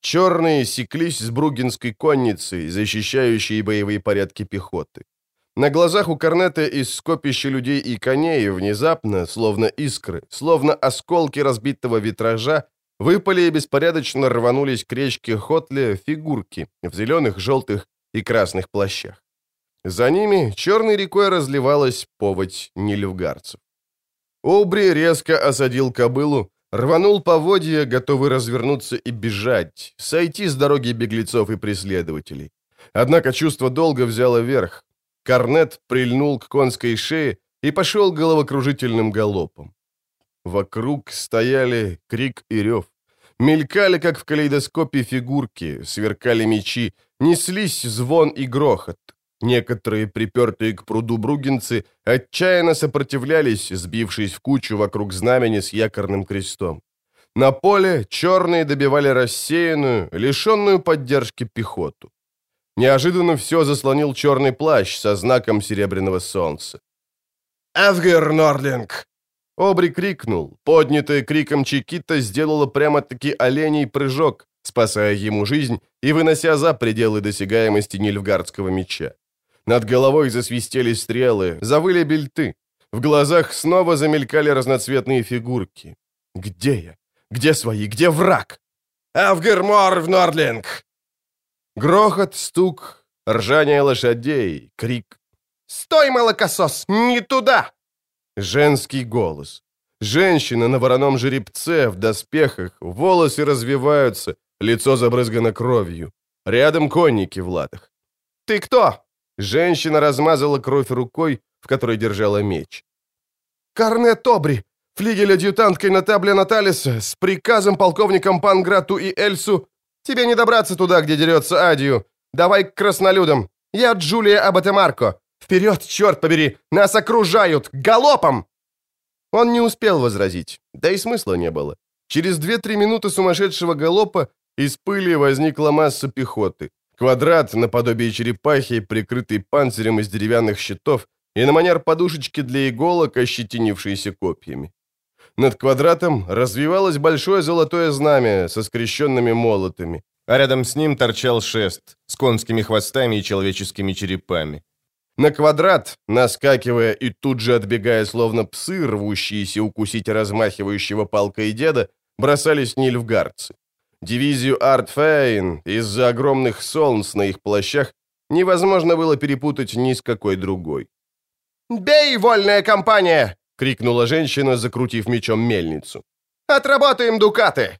Черные секлись с бругинской конницей, защищающей боевые порядки пехоты. На глазах у Корнета из скопища людей и коней внезапно, словно искры, словно осколки разбитого витража, выпали и беспорядочно рванулись к речке Хотле фигурки в зеленых, желтых и красных плащах. За ними черной рекой разливалась поводь нильфгарцев. Обри резко осадил кобылу, рванул поводья, готовый развернуться и бежать, сойти с дороги беглецов и преследователей. Однако чувство долга взяло верх. Корнет прильнул к конской шее и пошел головокружительным галопом. Вокруг стояли крик и рев. Мелькали, как в калейдоскопе, фигурки, сверкали мечи, неслись звон и грохот. Некоторые, припертые к пруду бругинцы, отчаянно сопротивлялись, сбившись в кучу вокруг знамени с якорным крестом. На поле черные добивали рассеянную, лишенную поддержки пехоту. Неожиданно все заслонил черный плащ со знаком серебряного солнца. «Эвгер Нордлинг!» Обри крикнул. Поднятая криком Чикита сделала прямо-таки оленей прыжок, спасая ему жизнь и вынося за пределы досягаемости Нильфгардского меча. Над головой засвистели стрелы, завыли бельты. В глазах снова замелькали разноцветные фигурки. Где я? Где свои? Где враг? «Авгермор в Нордлинг!» Грохот, стук, ржание лошадей, крик. «Стой, молокосос! Не туда!» Женский голос. Женщина на вороном жеребце, в доспехах, волосы развиваются, лицо забрызгано кровью. Рядом конники в латах. «Ты кто?» Женщина размазала кровь рукой, в которой держала меч. «Корне Тобри, флигель-адъютанткой Натабля Наталиса, с приказом полковникам Панграту и Эльсу. Тебе не добраться туда, где дерется Адию. Давай к краснолюдам. Я Джулия Абатемарко. Вперед, черт побери! Нас окружают! Галопом!» Он не успел возразить, да и смысла не было. Через 2-3 минуты сумасшедшего галопа из пыли возникла масса пехоты. Квадрат наподобие черепахи, прикрытый панцирем из деревянных щитов, и на манер подушечки для иголок, ощетинившиеся копьями. Над квадратом развивалось большое золотое знамя со скрещенными молотами, а рядом с ним торчал шест с конскими хвостами и человеческими черепами. На квадрат, наскакивая и тут же отбегая, словно псы, рвущиеся укусить размахивающего палкой деда, бросались нильфгардцы. Дивизию Артфейн из-за огромных солнц на их плащах невозможно было перепутать ни с какой другой. «Бей, вольная компания!» — крикнула женщина, закрутив мечом мельницу. «Отработаем дукаты!»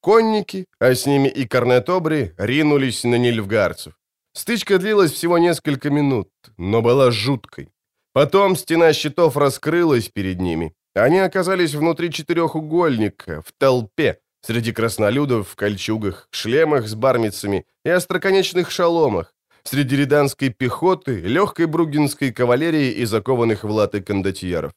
Конники, а с ними и корнетобри, ринулись на нильфгарцев. Стычка длилась всего несколько минут, но была жуткой. Потом стена щитов раскрылась перед ними. Они оказались внутри четырехугольника, в толпе, Среди краснолюдов в кольчугах, шлемах с бармицами и остроконечных шаломах. Среди риданской пехоты, легкой бругинской кавалерии и закованных в латы кондотьеров.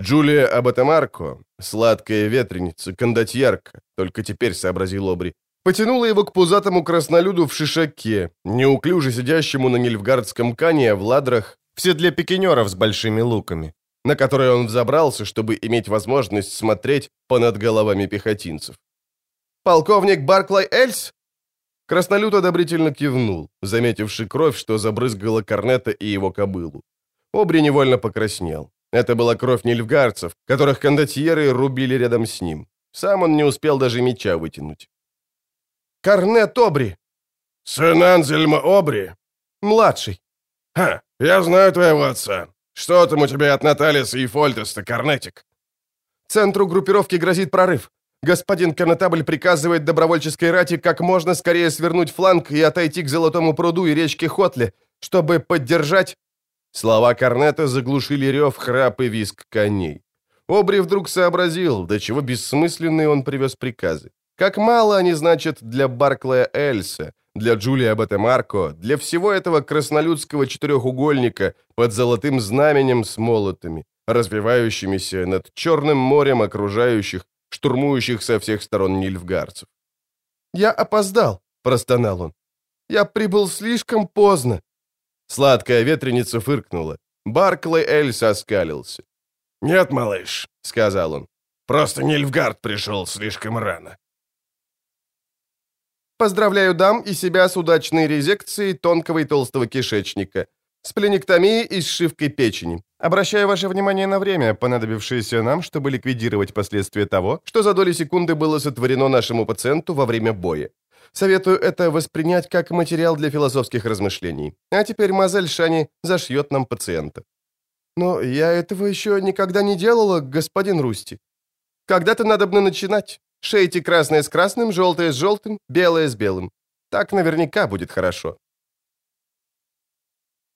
Джулия Абатамарко, сладкая ветреница, кондотьерка, только теперь сообразил Обри, потянула его к пузатому краснолюду в шишаке, неуклюже сидящему на нильфгардском кане в ладрах, в седле пикинеров с большими луками на который он взобрался, чтобы иметь возможность смотреть понад головами пехотинцев. «Полковник Барклай Эльс?» Краснолют одобрительно кивнул, заметивший кровь, что забрызгала Корнета и его кобылу. Обри невольно покраснел. Это была кровь нильфгарцев, которых кондотьеры рубили рядом с ним. Сам он не успел даже меча вытянуть. «Корнет Обри!» «Сын Анзельма Обри?» «Младший». «Ха, я знаю твоего отца. Что там у тебя от Наталиса и Фольтеста, Корнетик?» «Центру группировки грозит прорыв. Господин Конотабль приказывает добровольческой рати как можно скорее свернуть фланг и отойти к Золотому пруду и речке Хотле, чтобы поддержать...» Слова Корнета заглушили рев, храп и виск коней. Обри вдруг сообразил, до чего бессмысленные он привез приказы. Как мало они значат для Барклая Эльса, для Джулия Батемарко, для всего этого краснолюдского четырехугольника под золотым знаменем с молотами, развивающимися над Черным морем окружающих, штурмующих со всех сторон нильфгарцев. «Я опоздал», — простонал он. «Я прибыл слишком поздно». Сладкая ветреница фыркнула. Барклey Эльс оскалился. «Нет, малыш», — сказал он. «Просто Нильфгард пришел слишком рано». Поздравляю дам и себя с удачной резекцией тонкого и толстого кишечника, с пленектомией и сшивкой печени. Обращаю ваше внимание на время, понадобившееся нам, чтобы ликвидировать последствия того, что за доли секунды было сотворено нашему пациенту во время боя. Советую это воспринять как материал для философских размышлений. А теперь Мазель Шани зашьет нам пациента. Но я этого еще никогда не делала, господин Русти. Когда-то надобно начинать. Шейте красное с красным, желтое с желтым, белое с белым. Так наверняка будет хорошо».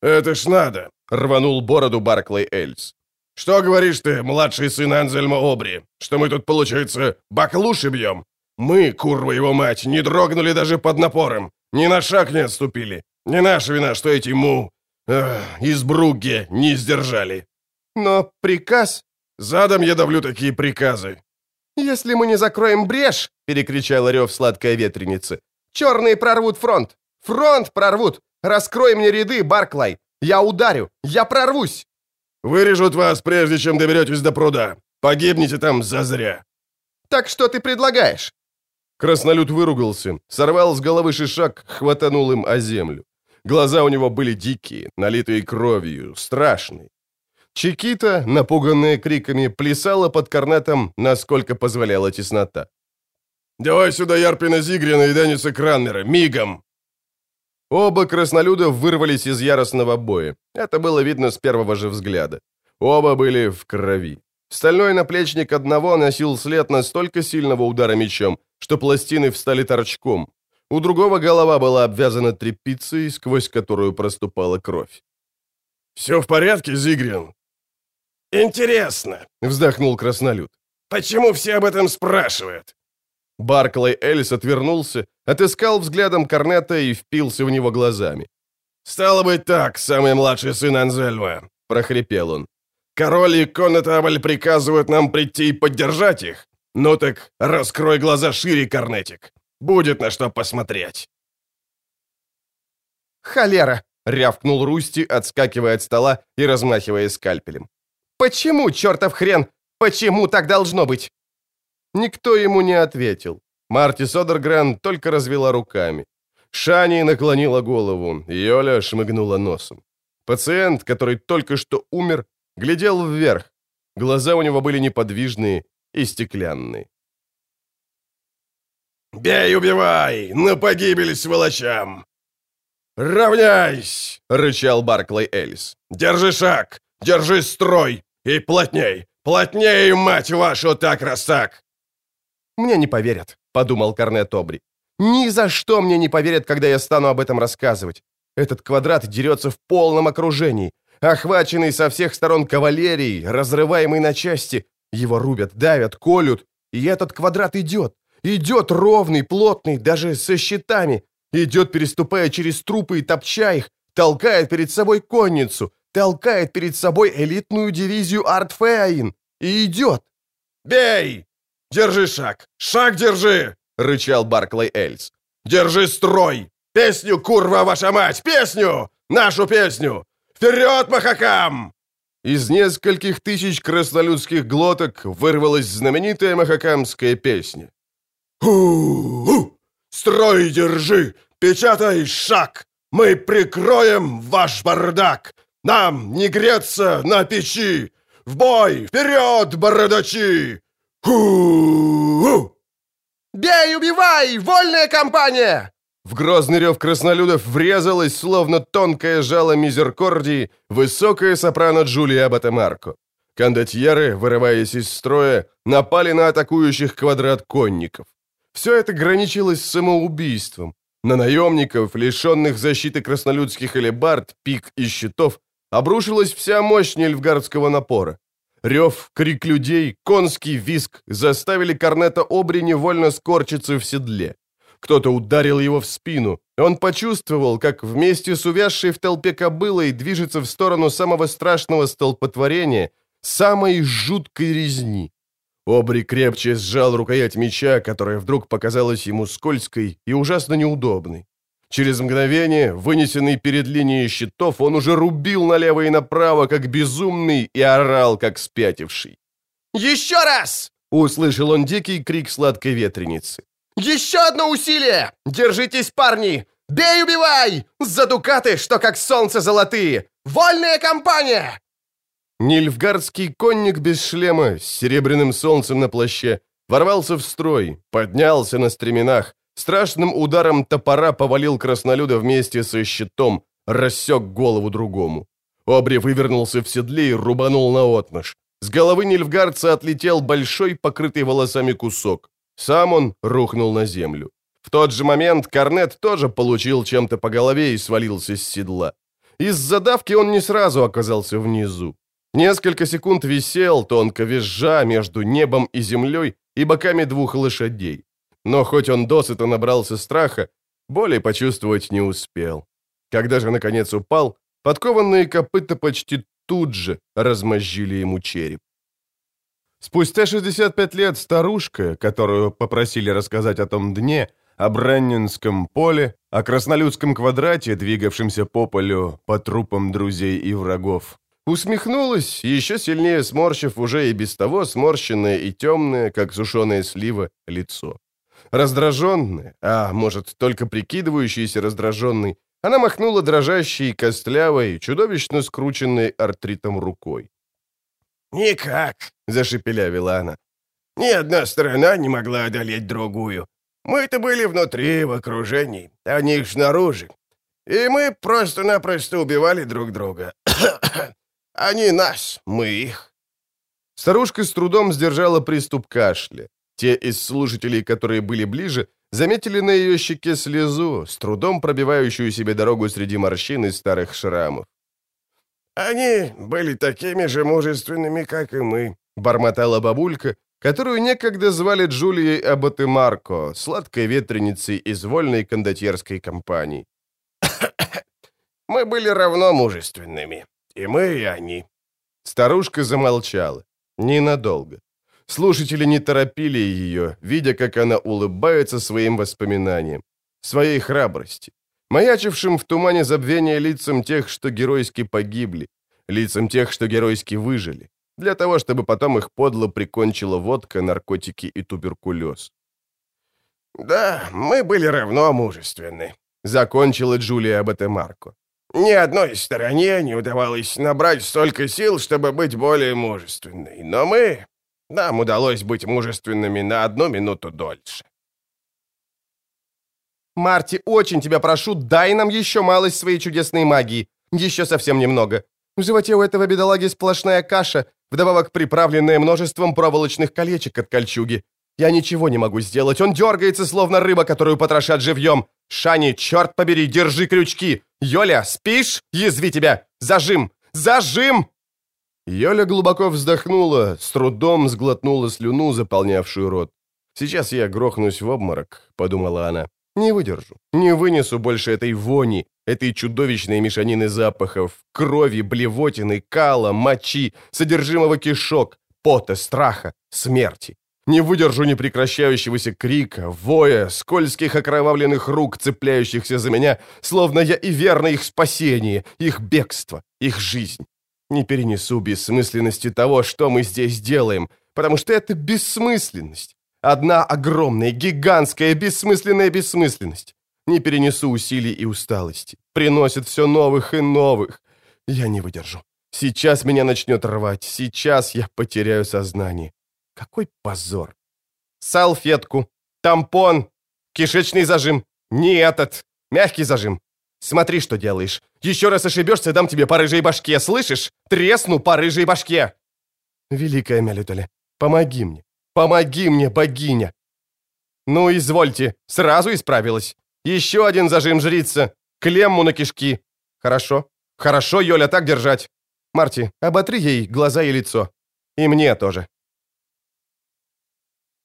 «Это ж надо!» — рванул бороду Барклey Эльс. «Что говоришь ты, младший сын Анзельма Обри? Что мы тут, получается, баклуши бьем? Мы, курва его мать, не дрогнули даже под напором, ни на шаг не отступили. Не наша вина, что эти му... Эх, из Бругге не сдержали. Но приказ... Задом я давлю такие приказы. «Если мы не закроем брешь», — перекричала рев сладкая ветреница, «черные прорвут фронт! Фронт прорвут! Раскрой мне ряды, Барклай! Я ударю! Я прорвусь!» «Вырежут вас, прежде чем доберетесь до пруда. Погибнете там зазря». «Так что ты предлагаешь?» Краснолюд выругался, сорвал с головы шишак, хватанул им о землю. Глаза у него были дикие, налитые кровью, страшные. Чикита, напуганная криками, плясала под корнетом, насколько позволяла теснота. «Давай сюда Ярпина Зигрина и Денниса Кранмера, мигом!» Оба краснолюда вырвались из яростного боя. Это было видно с первого же взгляда. Оба были в крови. Стальной наплечник одного носил след настолько сильного удара мечом, что пластины встали торчком. У другого голова была обвязана тряпицей, сквозь которую проступала кровь. «Все в порядке, Зигрин?» «Интересно», — вздохнул краснолюд. «Почему все об этом спрашивают?» Барклай Элис отвернулся, отыскал взглядом Корнета и впился в него глазами. «Стало быть так, самый младший сын Анзельма», — прохрипел он. «Король и Коннетабль приказывают нам прийти и поддержать их. Ну так раскрой глаза шире, Корнетик. Будет на что посмотреть». «Холера!» — рявкнул Русти, отскакивая от стола и размахивая скальпелем. «Почему, чертов хрен? Почему так должно быть?» Никто ему не ответил. Марти Содергрен только развела руками. Шани наклонила голову, Йоля шмыгнула носом. Пациент, который только что умер, глядел вверх. Глаза у него были неподвижные и стеклянные. «Бей, убивай! На погибель сволочам!» «Равняйсь!» — рычал Барклай Элис. «Держи шаг! Держи строй! И плотней! Плотней, мать вашу, так раз так!» «Мне не поверят», — подумал Корнет Обри. «Ни за что мне не поверят, когда я стану об этом рассказывать. Этот квадрат дерется в полном окружении, охваченный со всех сторон кавалерией, разрываемый на части. Его рубят, давят, колют, и этот квадрат идет. Идет ровный, плотный, даже со щитами. Идет, переступая через трупы и топча их, толкает перед собой конницу, толкает перед собой элитную дивизию Артфеаин. И идет. «Бей! Держи шаг! Шаг держи!» — рычал Барклай Эльс. «Держи строй! Песню, курва ваша мать! Песню! Нашу песню! Вперед, махакам!» Из нескольких тысяч краснолюдских глоток вырвалась знаменитая махакамская песня. «Ху-ху! Строй держи! Печатай шаг! Мы прикроем ваш бардак! Нам не греться на печи! В бой! Вперед, бородачи! Ху-ху!» «Бей, убивай! Вольная компания!» В грозный рев краснолюдов врезалась, словно тонкое жало мизеркордии, высокая сопрано Джулия Батамарко. Кондотьеры, вырываясь из строя, напали на атакующих квадрат конников. Все это граничилось с самоубийством. На наемников, лишенных защиты краснолюдских элебард, пик и щитов, обрушилась вся мощь нельфгардского напора. Рев, крик людей, конский виск заставили Корнета Обри невольно скорчиться в седле. Кто-то ударил его в спину. Он почувствовал, как вместе с увязшей в толпе кобылой движется в сторону самого страшного столпотворения, самой жуткой резни. Обри крепче сжал рукоять меча, которая вдруг показалась ему скользкой и ужасно неудобной. Через мгновение, вынесенный перед линией щитов, он уже рубил налево и направо, как безумный, и орал, как спятивший. «Еще раз!» — услышал он дикий крик сладкой ветреницы. «Еще одно усилие! Держитесь, парни! Бей, убивай! За дукаты, что как солнце золотые! Вольная компания!» Нильфгардский конник без шлема, с серебряным солнцем на плаще, ворвался в строй, поднялся на стременах, страшным ударом топора повалил краснолюда вместе со щитом, рассек голову другому. Обри вывернулся в седле и рубанул наотмашь. С головы Нильфгардца отлетел большой, покрытый волосами кусок. Сам он рухнул на землю. В тот же момент Корнет тоже получил чем-то по голове и свалился с седла. Из-за давки он не сразу оказался внизу. Несколько секунд висел, тонко визжа, между небом и землей и боками двух лошадей. Но хоть он досыта набрался страха, боли почувствовать не успел. Когда же, наконец, упал, подкованные копыта почти тут же размозжили ему череп. Спустя 65 лет старушка, которую попросили рассказать о том дне, о Бреннинском поле, о краснолюдском квадрате, двигавшемся по полю по трупам друзей и врагов, усмехнулась, еще сильнее сморщив уже и без того сморщенное и темное, как сушеная слива, лицо. Раздраженная, а может, только прикидывающаяся раздраженной, она махнула дрожащей, костлявой, чудовищно скрученной артритом рукой. «Никак», — зашепелявила она. «Ни одна сторона не могла одолеть другую. Мы-то были внутри, в окружении, они их снаружи. И мы просто-напросто убивали друг друга. Они нас, мы их». Старушка с трудом сдержала приступ кашля. Те из слушателей, которые были ближе, заметили на ее щеке слезу, с трудом пробивающую себе дорогу среди морщин и старых шрамов. «Они были такими же мужественными, как и мы», — бормотала бабулька, которую некогда звали Джулией Абатемарко, сладкой ветреницей из вольной кондотьерской компании. «Мы были равно мужественными, и мы, и они». Старушка замолчала. Ненадолго. Слушатели не торопили ее, видя, как она улыбается своим воспоминаниям, своей храбрости, маячившим в тумане забвения лицам тех, что геройски погибли, лицам тех, что геройски выжили, для того, чтобы потом их подло прикончила водка, наркотики и туберкулез. «Да, мы были равно мужественны», — закончила Джулия Батемарко. «Ни одной стороне не удавалось набрать столько сил, чтобы быть более мужественной, но мы нам удалось быть мужественными на одну минуту дольше. «Марти, очень тебя прошу, дай нам еще малость своей чудесной магии. Еще совсем немного. В животе у этого бедолаги сплошная каша, вдобавок приправленная множеством проволочных колечек от кольчуги. Я ничего не могу сделать, он дергается, словно рыба, которую потрошат живьем. Шани, черт побери, держи крючки. Йоля, спишь? Язви тебя. Зажим! Зажим! Йоля глубоко вздохнула, с трудом сглотнула слюну, заполнявшую рот. «Сейчас я грохнусь в обморок», — подумала она. «Не выдержу, не вынесу больше этой вони, этой чудовищной мешанины запахов, крови, блевотины, кала, мочи, содержимого кишок, пота, страха, смерти. Не выдержу непрекращающегося крика, воя, скользких окровавленных рук, цепляющихся за меня, словно я и верно их спасение, их бегство, их жизнь. Не перенесу бессмысленности того, что мы здесь делаем, потому что это бессмысленность. Одна огромная, гигантская, бессмысленная бессмысленность. Не перенесу усилий и усталости. Приносит все новых и новых. Я не выдержу. Сейчас меня начнет рвать. Сейчас я потеряю сознание. Какой позор. Салфетку. Тампон. Кишечный зажим. Не этот. Мягкий зажим. Смотри, что делаешь. Еще раз ошибешься, дам тебе по рыжей башке, слышишь? Тресну по рыжей башке!» «Великая Мелютоля, помоги мне! Помоги мне, богиня!» «Ну, извольте, сразу исправилась. Еще один зажим жрица. Клемму на кишки. Хорошо, хорошо, Йоля, так держать. Марти, оботри ей глаза и лицо. И мне тоже».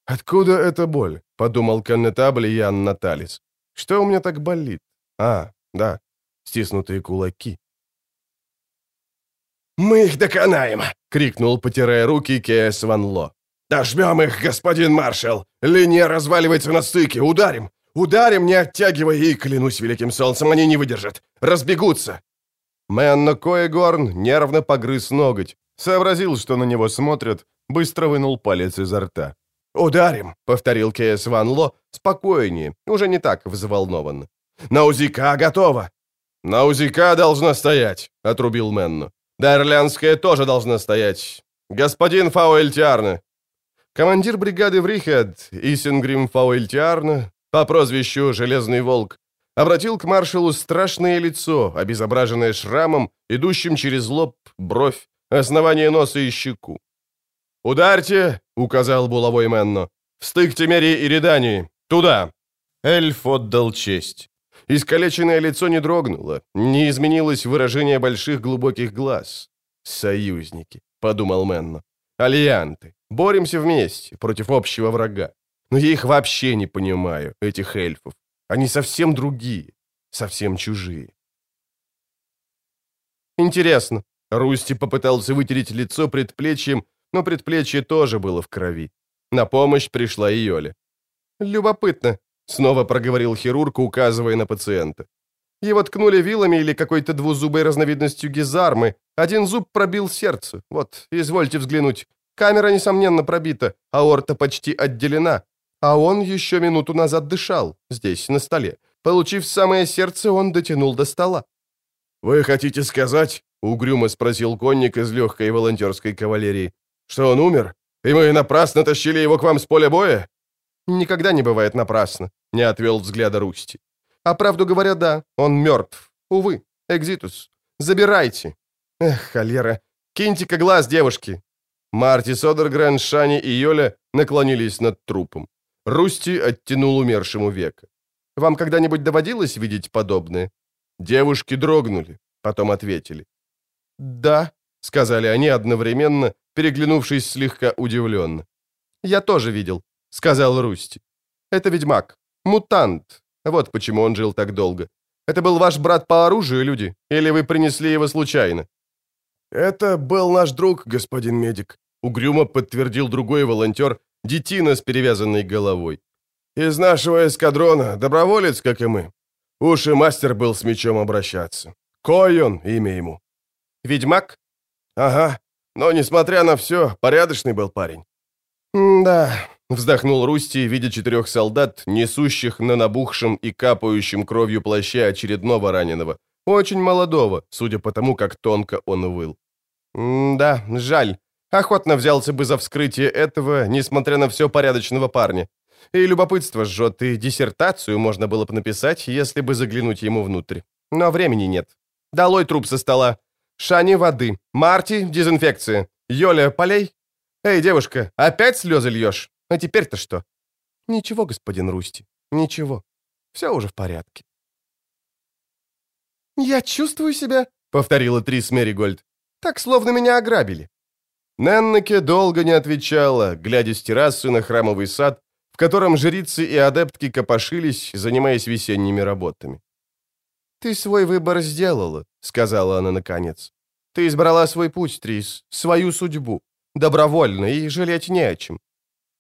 «Откуда эта боль?» — подумал коннетабль Ян Наталис. «Что у меня так болит? А, да, стиснутые кулаки. «Мы их доконаем!» — крикнул, потирая руки Кеэс Ван Ло. «Дожмем их, господин маршал! Линия разваливается на стыке! Ударим! Ударим, не оттягивая, и, клянусь великим солнцем, они не выдержат! Разбегутся!» Мэнно Коегорн нервно погрыз ноготь, сообразил, что на него смотрят, быстро вынул палец изо рта. «Ударим!» — повторил Кеэс Ван Ло спокойнее, уже не так взволнованно. «Наузика готова!» «Наузика должна стоять», — отрубил Менну. «Дайрлянская тоже должна стоять. Господин Фауэльтиарне». Командир бригады Врихед, Исенгрим Фауэльтиарне, по прозвищу «Железный волк», обратил к маршалу страшное лицо, обезображенное шрамом, идущим через лоб, бровь, основание носа и щеку. «Ударьте!» — указал булавой Менно. «В стык Темерии и Редании! Туда!» Эльф отдал честь. Искалеченное лицо не дрогнуло, не изменилось выражение больших глубоких глаз. «Союзники», — подумал Менно. «Альянты. Боремся вместе против общего врага. Но я их вообще не понимаю, этих эльфов. Они совсем другие, совсем чужие». Интересно. Русти попытался вытереть лицо предплечьем, но предплечье тоже было в крови. На помощь пришла и Йоля. «Любопытно», — снова проговорил хирург, указывая на пациента. Его ткнули вилами или какой-то двузубой разновидностью гизармы. Один зуб пробил сердце. Вот, извольте взглянуть. Камера, несомненно, пробита, аорта почти отделена. А он еще минуту назад дышал, здесь, на столе. Получив самое сердце, он дотянул до стола. «Вы хотите сказать, — угрюмо спросил конник из легкой волонтерской кавалерии, — что он умер? И мы напрасно тащили его к вам с поля боя?» «Никогда не бывает напрасно», — не отвел взгляда Русти. «А правду говоря, да, он мертв. Увы, Экзитус. Забирайте». «Эх, холера, киньте-ка глаз девушки». Марти Содергрен, Шани и Йоля наклонились над трупом. Русти оттянул умершему века. «Вам когда-нибудь доводилось видеть подобное?» Девушки дрогнули, потом ответили. «Да», — сказали они одновременно, переглянувшись слегка удивленно. «Я тоже видел», — сказал Русти. «Это ведьмак. Мутант. Вот почему он жил так долго. Это был ваш брат по оружию, люди? Или вы принесли его случайно?» «Это был наш друг, господин медик», — угрюмо подтвердил другой волонтер, детина с перевязанной головой. «Из нашего эскадрона, доброволец, как и мы. Уж и мастер был с мечом обращаться. Кой он, имя ему». «Ведьмак?» «Ага. Но, несмотря на все, порядочный был парень». «Да», — вздохнул Русти, видя четырех солдат, несущих на набухшем и капающем кровью плаще очередного раненого. Очень молодого, судя по тому, как тонко он выл. «Да, жаль. Охотно взялся бы за вскрытие этого, несмотря на все порядочного парня. И любопытство жжет, и диссертацию можно было бы написать, если бы заглянуть ему внутрь. Но времени нет. Долой труп со стола. Шани воды. Марти дезинфекция. Йоля полей. Эй, девушка, опять слезы льешь? А теперь-то что? Ничего, господин Русти, ничего. Все уже в порядке. «Я чувствую себя», — повторила Трис Меригольд, — «так, словно меня ограбили». Неннеке долго не отвечала, глядя с террасы на храмовый сад, в котором жрицы и адептки копошились, занимаясь весенними работами. «Ты свой выбор сделала», — сказала она наконец. «Ты избрала свой путь, Трис, свою судьбу, добровольно, и жалеть не о чем».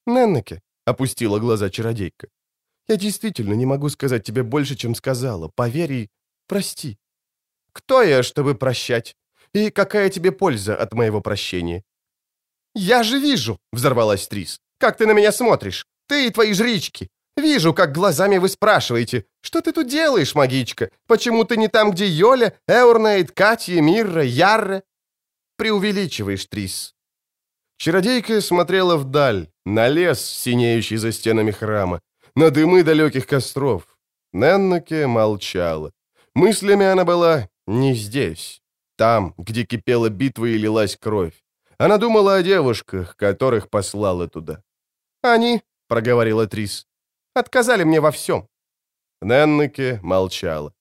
«Неннеке», — опустила глаза чародейка, — «я действительно не могу сказать тебе больше, чем сказала. Поверь и прости». «Кто я, чтобы прощать? И какая тебе польза от моего прощения?» «Я же вижу!» — взорвалась Трис. «Как ты на меня смотришь? Ты и твои жрички! Вижу, как глазами вы спрашиваете, что ты тут делаешь, магичка? Почему ты не там, где Йоля, Эурнейд, Катя, Мирра, Ярре?» Преувеличиваешь, Трис. Чародейка смотрела вдаль, на лес, синеющий за стенами храма, на дымы далеких костров. Неннаке молчала. Мыслями она была не здесь, там, где кипела битва и лилась кровь. Она думала о девушках, которых послала туда. «Они», — проговорила Трис, — «отказали мне во всем». Неннеке молчала.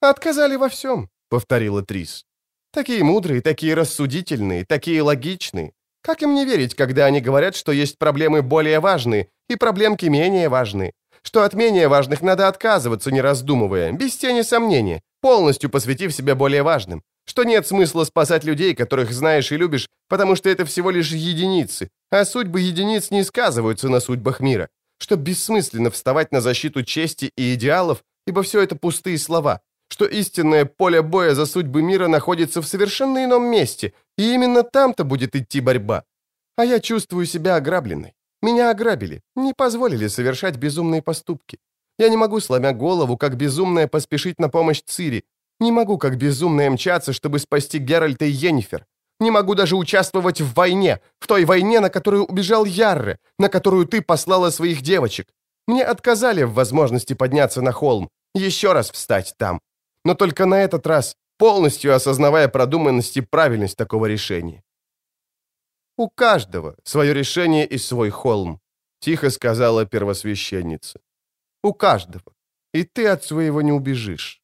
«Отказали во всем», — повторила Трис. «Такие мудрые, такие рассудительные, такие логичные. Как им не верить, когда они говорят, что есть проблемы более важные и проблемки менее важные? Что от менее важных надо отказываться, не раздумывая, без тени сомнения, полностью посвятив себя более важным? Что нет смысла спасать людей, которых знаешь и любишь, потому что это всего лишь единицы, а судьбы единиц не сказываются на судьбах мира? Что бессмысленно вставать на защиту чести и идеалов, ибо все это пустые слова? Что истинное поле боя за судьбы мира находится в совершенно ином месте, и именно там-то будет идти борьба? А я чувствую себя ограбленной. Меня ограбили, не позволили совершать безумные поступки. Я не могу, сломя голову, как безумная, поспешить на помощь Цири, не могу как безумная мчаться, чтобы спасти Геральта и Йеннифер. Не могу даже участвовать в войне, в той войне, на которую убежал Ярре, на которую ты послала своих девочек. Мне отказали в возможности подняться на холм, еще раз встать там. Но только на этот раз, полностью осознавая продуманность и правильность такого решения. «У каждого свое решение и свой холм», — тихо сказала первосвященница. «У каждого. И ты от своего не убежишь».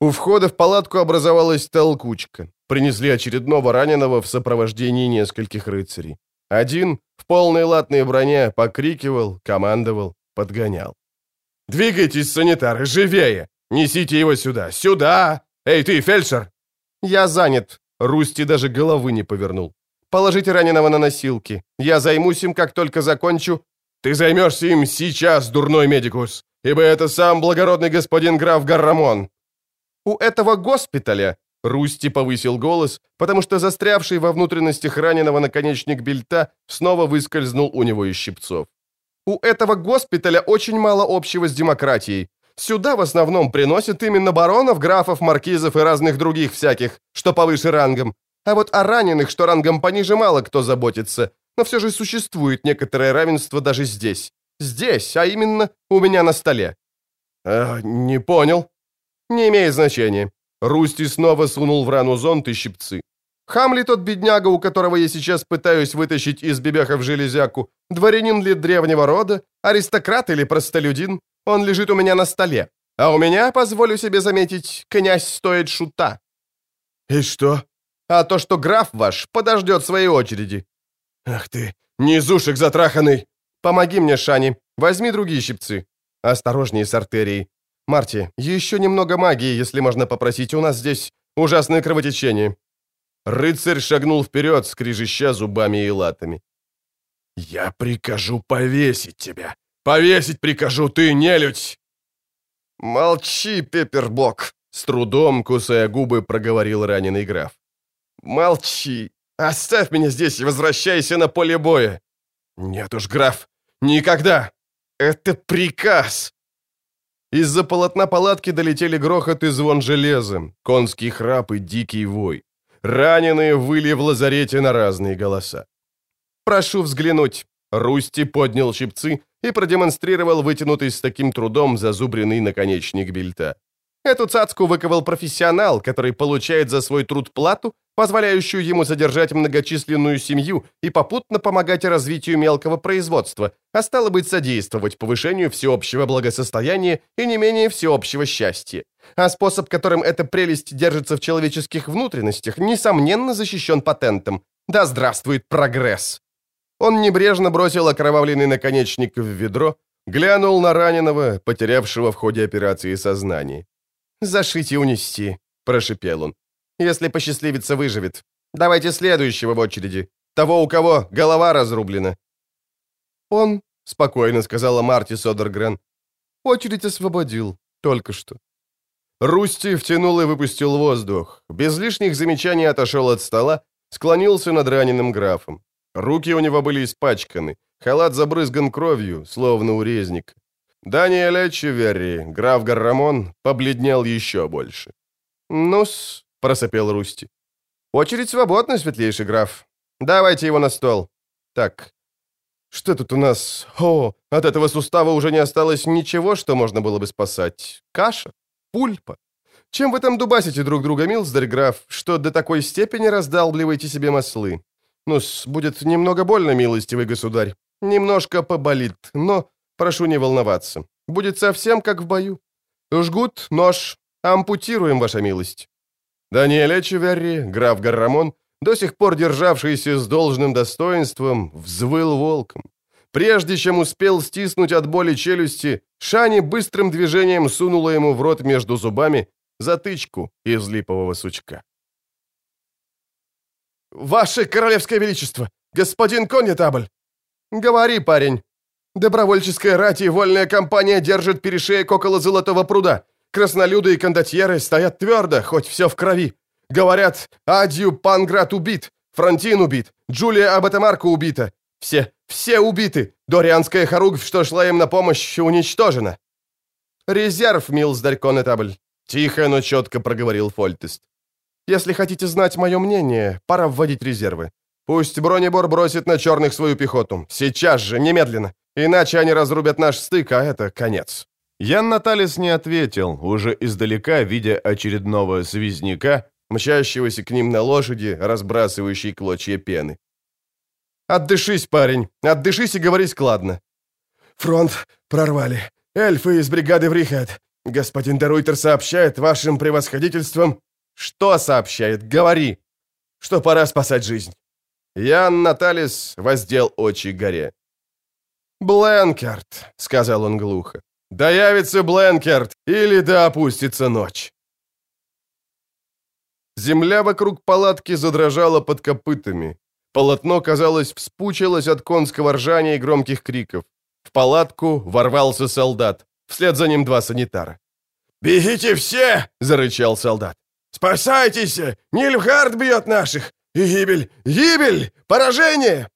У входа в палатку образовалась толкучка. Принесли очередного раненого в сопровождении нескольких рыцарей. Один в полной латной броне покрикивал, командовал, подгонял. «Двигайтесь, санитары, живее! Несите его сюда! Сюда! Эй, ты, фельдшер!» «Я занят». Русти даже головы не повернул. «Положите раненого на носилки. Я займусь им, как только закончу». «Ты займешься им сейчас, дурной медикус, ибо это сам благородный господин граф Гаррамон». «У этого госпиталя Русти повысил голос, потому что застрявший во внутренностях раненого наконечник бельта снова выскользнул у него из щипцов. «У этого госпиталя очень мало общего с демократией. Сюда в основном приносят именно баронов, графов, маркизов и разных других всяких, что повыше рангом. А вот о раненых, что рангом пониже, мало кто заботится. Но все же существует некоторое равенство даже здесь. Здесь, а именно у меня на столе». «Э, «Не понял». «Не имеет значения. Русти снова сунул в рану зонт и щипцы. Хамли тот бедняга, у которого я сейчас пытаюсь вытащить из бебехов железяку, дворянин ли древнего рода, аристократ или простолюдин, он лежит у меня на столе. А у меня, позволю себе заметить, князь стоит шута. И что? А то, что граф ваш подождет своей очереди. Ах ты, низушек затраханный. Помоги мне, Шани, возьми другие щипцы. Осторожнее с артерией. «Марти, еще немного магии, если можно попросить. У нас здесь ужасное кровотечение». Рыцарь шагнул вперед, скрижища зубами и латами. «Я прикажу повесить тебя! Повесить прикажу, ты нелюдь!» «Молчи, Пеппербок!» — с трудом, кусая губы, проговорил раненый граф. «Молчи! Оставь меня здесь и возвращайся на поле боя!» «Нет уж, граф, никогда!» «Это приказ!» Из-за полотна палатки долетели грохот и звон железа, конский храп и дикий вой. Раненые выли в лазарете на разные голоса. «Прошу взглянуть!» Русти поднял щипцы и продемонстрировал вытянутый с таким трудом зазубренный наконечник бельта. Эту цацку выковал профессионал, который получает за свой труд плату, позволяющую ему содержать многочисленную семью и попутно помогать развитию мелкого производства, а стало быть содействовать повышению всеобщего благосостояния и не менее всеобщего счастья. А способ, которым эта прелесть держится в человеческих внутренностях, несомненно защищен патентом. Да здравствует прогресс! Он небрежно бросил окровавленный наконечник в ведро, глянул на раненого, потерявшего в ходе операции сознание. «Зашить и унести», — прошипел он. «Если посчастливится, выживет. Давайте следующего в очереди. Того, у кого голова разрублена». «Он», — спокойно сказала Марти Содергрен, — «очередь освободил. Только что». Русти втянул и выпустил воздух. Без лишних замечаний отошел от стола, склонился над раненым графом. Руки у него были испачканы, халат забрызган кровью, словно у резника. Даниэль Эчеверри, граф Гаррамон, побледнел еще больше. «Ну-с», — просопел Русти. «Очередь свободна, светлейший граф. Давайте его на стол. Так, что тут у нас? О, от этого сустава уже не осталось ничего, что можно было бы спасать. Каша? Пульпа? Чем вы там дубасите друг друга, милздарь граф, что до такой степени раздалбливаете себе маслы? ну будет немного больно, милостивый государь. Немножко поболит, но Прошу не волноваться. Будет совсем как в бою. Жгут, нож. Ампутируем, ваша милость». Даниэль Эчеверри, граф Гаррамон, до сих пор державшийся с должным достоинством, взвыл волком. Прежде чем успел стиснуть от боли челюсти, Шани быстрым движением сунула ему в рот между зубами затычку из липового сучка. «Ваше королевское величество! Господин конетабль!» «Говори, парень!» Добровольческая рать и вольная компания держат перешеек около Золотого пруда. Краснолюды и кондотьеры стоят твердо, хоть все в крови. Говорят, Адью Панград убит, Фронтин убит, Джулия Абатамарка убита. Все, все убиты. Дорианская хоругвь, что шла им на помощь, уничтожена. Резерв, милздарь конетабль. Тихо, но четко проговорил Фольтест. Если хотите знать мое мнение, пора вводить резервы. Пусть бронебор бросит на черных свою пехоту. Сейчас же, немедленно. Иначе они разрубят наш стык, а это конец». Ян Наталис не ответил, уже издалека видя очередного связняка, мчащегося к ним на лошади, разбрасывающей клочья пены. «Отдышись, парень, отдышись и говори складно». «Фронт прорвали. Эльфы из бригады Врихет. Господин Деруйтер сообщает вашим превосходительством...» «Что сообщает? Говори!» «Что пора спасать жизнь». Ян Наталис воздел очи горе. «Бленкерт», — сказал он глухо. «Да явится Бленкерт, или да опустится ночь». Земля вокруг палатки задрожала под копытами. Полотно, казалось, вспучилось от конского ржания и громких криков. В палатку ворвался солдат. Вслед за ним два санитара. «Бегите все!» — зарычал солдат. «Спасайтесь! Нильфгард бьет наших! Гибель! Гибель! Поражение!»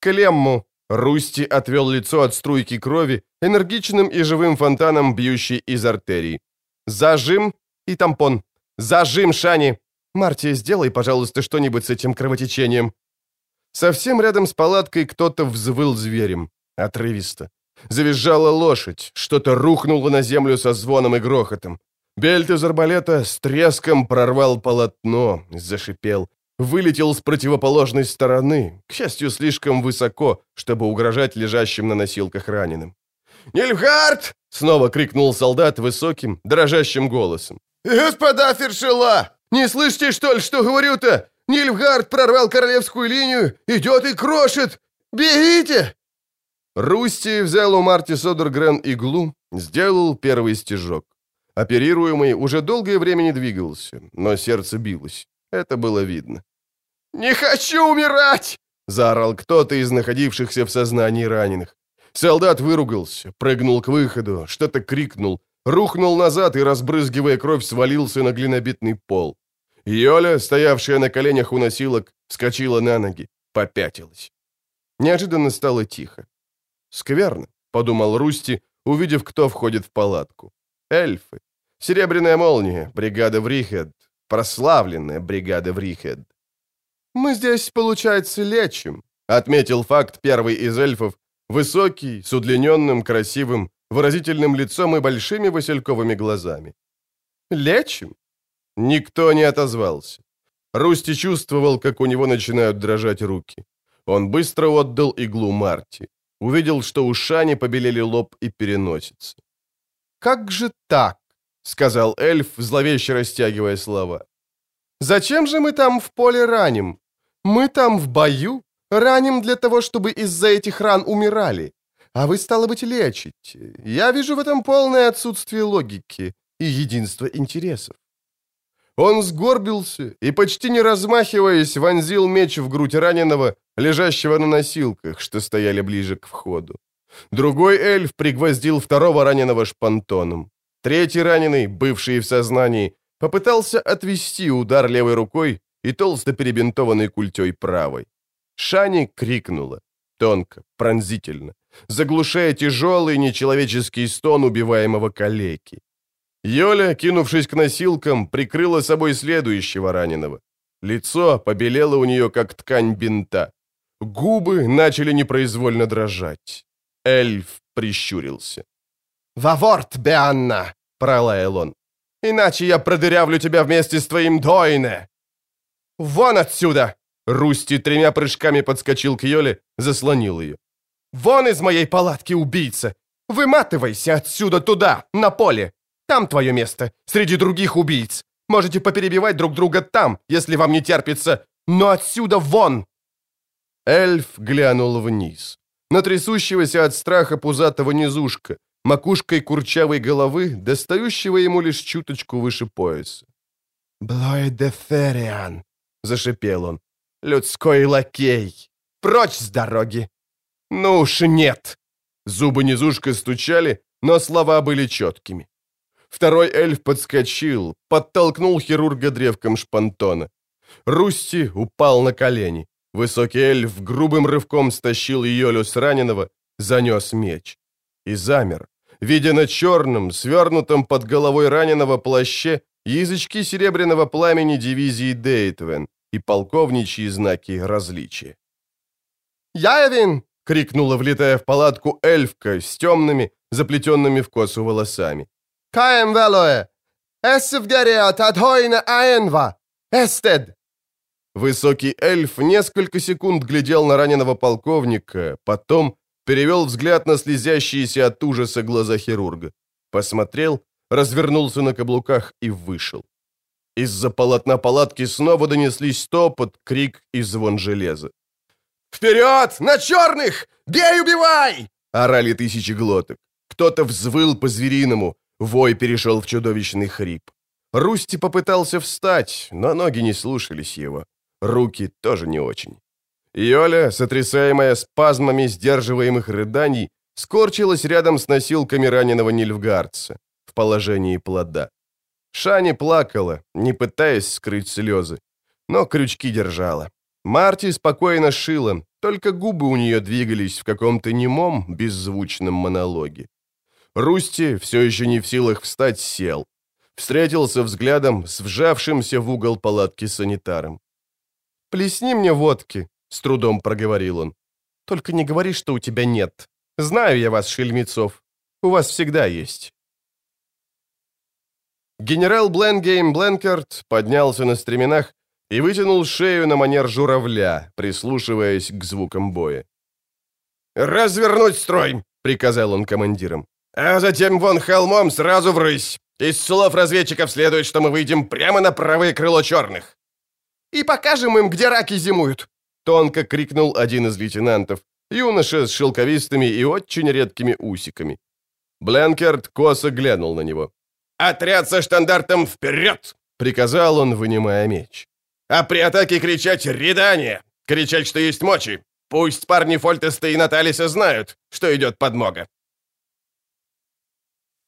Клемму. Русти отвел лицо от струйки крови, энергичным и живым фонтаном, бьющей из артерий. Зажим и тампон. Зажим, Шани! Марти, сделай, пожалуйста, что-нибудь с этим кровотечением. Совсем рядом с палаткой кто-то взвыл зверем. Отрывисто. Завизжала лошадь, что-то рухнуло на землю со звоном и грохотом. Бельт из арбалета с треском прорвал полотно, зашипел. Вылетел с противоположной стороны, к счастью, слишком высоко, чтобы угрожать лежащим на носилках раненым. «Нильфгард!» — снова крикнул солдат высоким, дрожащим голосом. «Господа Фершела! Не слышите, что ли, что говорю-то? Нильфгард прорвал королевскую линию, идет и крошит! Бегите!» Русти взял у Марти Содергрен иглу, сделал первый стежок. Оперируемый уже долгое время не двигался, но сердце билось. Это было видно. «Не хочу умирать!» — заорал кто-то из находившихся в сознании раненых. Солдат выругался, прыгнул к выходу, что-то крикнул, рухнул назад и, разбрызгивая кровь, свалился на глинобитный пол. Йоля, стоявшая на коленях у носилок, вскочила на ноги, попятилась. Неожиданно стало тихо. «Скверно», — подумал Русти, увидев, кто входит в палатку. «Эльфы. Серебряная молния, бригада Врихед, прославленная бригада Врихед». «Мы здесь, получается, лечим», — отметил факт первый из эльфов, высокий, с удлиненным, красивым, выразительным лицом и большими васильковыми глазами. «Лечим?» Никто не отозвался. Русти чувствовал, как у него начинают дрожать руки. Он быстро отдал иглу Марти. Увидел, что у Шани побелели лоб и переносица. «Как же так?» — сказал эльф, зловеще растягивая слова. «Зачем же мы там в поле раним? Мы там в бою раним для того, чтобы из-за этих ран умирали. А вы, стало быть, лечите. Я вижу в этом полное отсутствие логики и единство интересов». Он сгорбился и, почти не размахиваясь, вонзил меч в грудь раненого, лежащего на носилках, что стояли ближе к входу. Другой эльф пригвоздил второго раненого шпантоном. Третий раненый, бывший в сознании, попытался отвести удар левой рукой и толсто перебинтованной культей правой. Шани крикнула. Тонко, пронзительно, заглушая тяжелый нечеловеческий стон убиваемого калеки. Йоля, кинувшись к носилкам, прикрыла собой следующего раненого. Лицо побелело у нее, как ткань бинта. Губы начали непроизвольно дрожать. Эльф прищурился. «Ваворт, Беанна!» — пролаял он. «Иначе я продырявлю тебя вместе с твоим Дойне!» «Вон отсюда!» Русти тремя прыжками подскочил к Йоле, заслонил ее. «Вон из моей палатки, убийца! Выматывайся отсюда туда, на поле! Там твое место, среди других убийц! Можете поперебивать друг друга там, если вам не терпится, но отсюда вон!» Эльф глянул вниз. На трясущегося от страха пузатого низушка, макушкой курчавой головы, достающего ему лишь чуточку выше пояса. «Блоэдефериан!» — зашипел он. «Людской лакей! Прочь с дороги!» «Ну уж нет!» Зубы низушка стучали, но слова были четкими. Второй эльф подскочил, подтолкнул хирурга древком шпантона. Русти упал на колени. Высокий эльф грубым рывком стащил Йолю с раненого, занес меч. И замер, видя на черном, свернутом под головой раненого плаще язычки серебряного пламени дивизии Дейтвен и полковничьи знаки различия. «Яевин!» — крикнула, влетая в палатку эльфка с темными, заплетенными в косу волосами. «Каем велое! Эссевгериат адхойна аенва! Эстед!» Высокий эльф несколько секунд глядел на раненого полковника, потом перевел взгляд на слезящиеся от ужаса глаза хирурга. Посмотрел, развернулся на каблуках и вышел. Из-за полотна палатки снова донеслись топот, крик и звон железа. «Вперед! На черных! Бей, убивай!» — орали тысячи глоток. Кто-то взвыл по-звериному, вой перешел в чудовищный хрип. Русти попытался встать, но ноги не слушались его. Руки тоже не очень. Йоля, сотрясаемая спазмами сдерживаемых рыданий, скорчилась рядом с носилками раненого Нильфгардца в положении плода. Шани плакала, не пытаясь скрыть слезы, но крючки держала. Марти спокойно шила, только губы у нее двигались в каком-то немом, беззвучном монологе. Русти, все еще не в силах встать, сел. Встретился взглядом с вжавшимся в угол палатки санитаром. «Плесни мне водки», — с трудом проговорил он. «Только не говори, что у тебя нет. Знаю я вас, шельмецов. У вас всегда есть». Генерал Бленгейм Бленкерт поднялся на стременах и вытянул шею на манер журавля, прислушиваясь к звукам боя. «Развернуть строй!» — приказал он командирам. «А затем вон холмом сразу врысь! Из слов разведчиков следует, что мы выйдем прямо на правое крыло черных!» «И покажем им, где раки зимуют!» — тонко крикнул один из лейтенантов, юноша с шелковистыми и очень редкими усиками. Бленкерт косо глянул на него. «Отряд со штандартом вперед!» — приказал он, вынимая меч. «А при атаке кричать «Редание!» Кричать, что есть мочи! Пусть парни Фольтеста и Наталиса знают, что идет подмога!»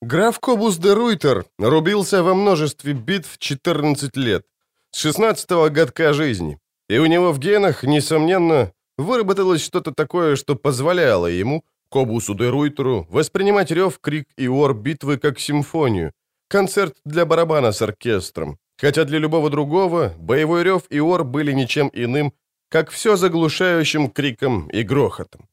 Граф Кобус де Руйтер рубился во множестве битв 14 лет, с 16-го годка жизни, и у него в генах, несомненно, выработалось что-то такое, что позволяло ему, Кобусу де Руйтеру, воспринимать рев, крик и ор битвы как симфонию, концерт для барабана с оркестром, хотя для любого другого боевой рев и ор были ничем иным, как все заглушающим криком и грохотом.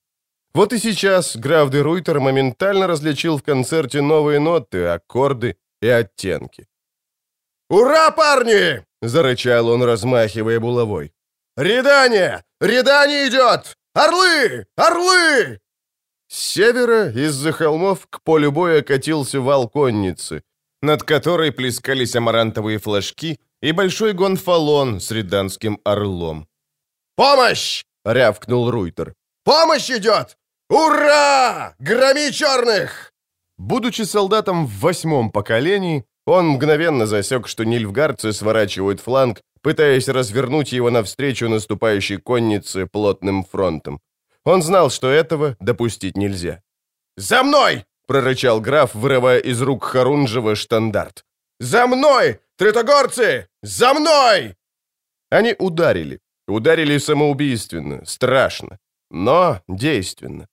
Вот и сейчас граф де Руйтер моментально различил в концерте новые ноты, аккорды и оттенки. «Ура, парни!» — зарычал он, размахивая булавой. «Редание! Редание идет! Орлы! Орлы!» С севера из-за холмов к полю боя катился вал конницы, над которой плескались амарантовые флажки и большой гонфалон с риданским орлом. «Помощь!» — рявкнул Руйтер. «Помощь идет! Ура! Громи черных!» Будучи солдатом в восьмом поколении, он мгновенно засек, что нильфгарцы сворачивают фланг, пытаясь развернуть его навстречу наступающей коннице плотным фронтом. Он знал, что этого допустить нельзя. «За мной!» — прорычал граф, вырывая из рук Харунжева штандарт. «За мной! Тритогорцы! За мной!» Они ударили. Ударили самоубийственно, страшно, но действенно.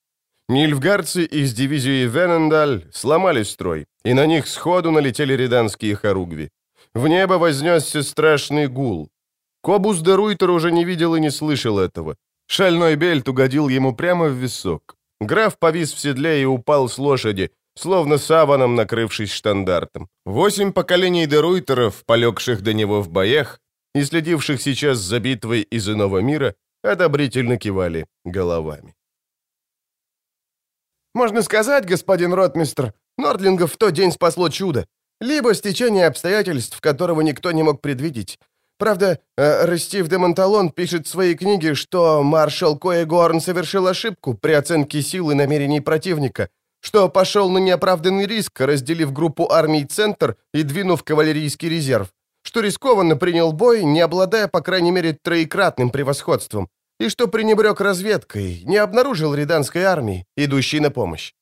Нильфгарцы из дивизии Венендаль сломали строй, и на них сходу налетели риданские хоругви. В небо вознесся страшный гул. Кобус де Руйтер уже не видел и не слышал этого. Шальной бельт угодил ему прямо в висок. Граф повис в седле и упал с лошади, словно саваном накрывшись штандартом. Восемь поколений де Руйтеров, полегших до него в боях и следивших сейчас за битвой из иного мира, одобрительно кивали головами. Можно сказать, господин ротмистр, Нордлингов в тот день спасло чудо. Либо стечение обстоятельств, которого никто не мог предвидеть. Правда, э, Рестив де Монталон пишет в своей книге, что маршал Коегорн совершил ошибку при оценке сил и намерений противника, что пошел на неоправданный риск, разделив группу армий «Центр» и двинув кавалерийский резерв, что рискованно принял бой, не обладая, по крайней мере, троекратным превосходством, и что пренебрег разведкой, не обнаружил риданской армии, идущей на помощь.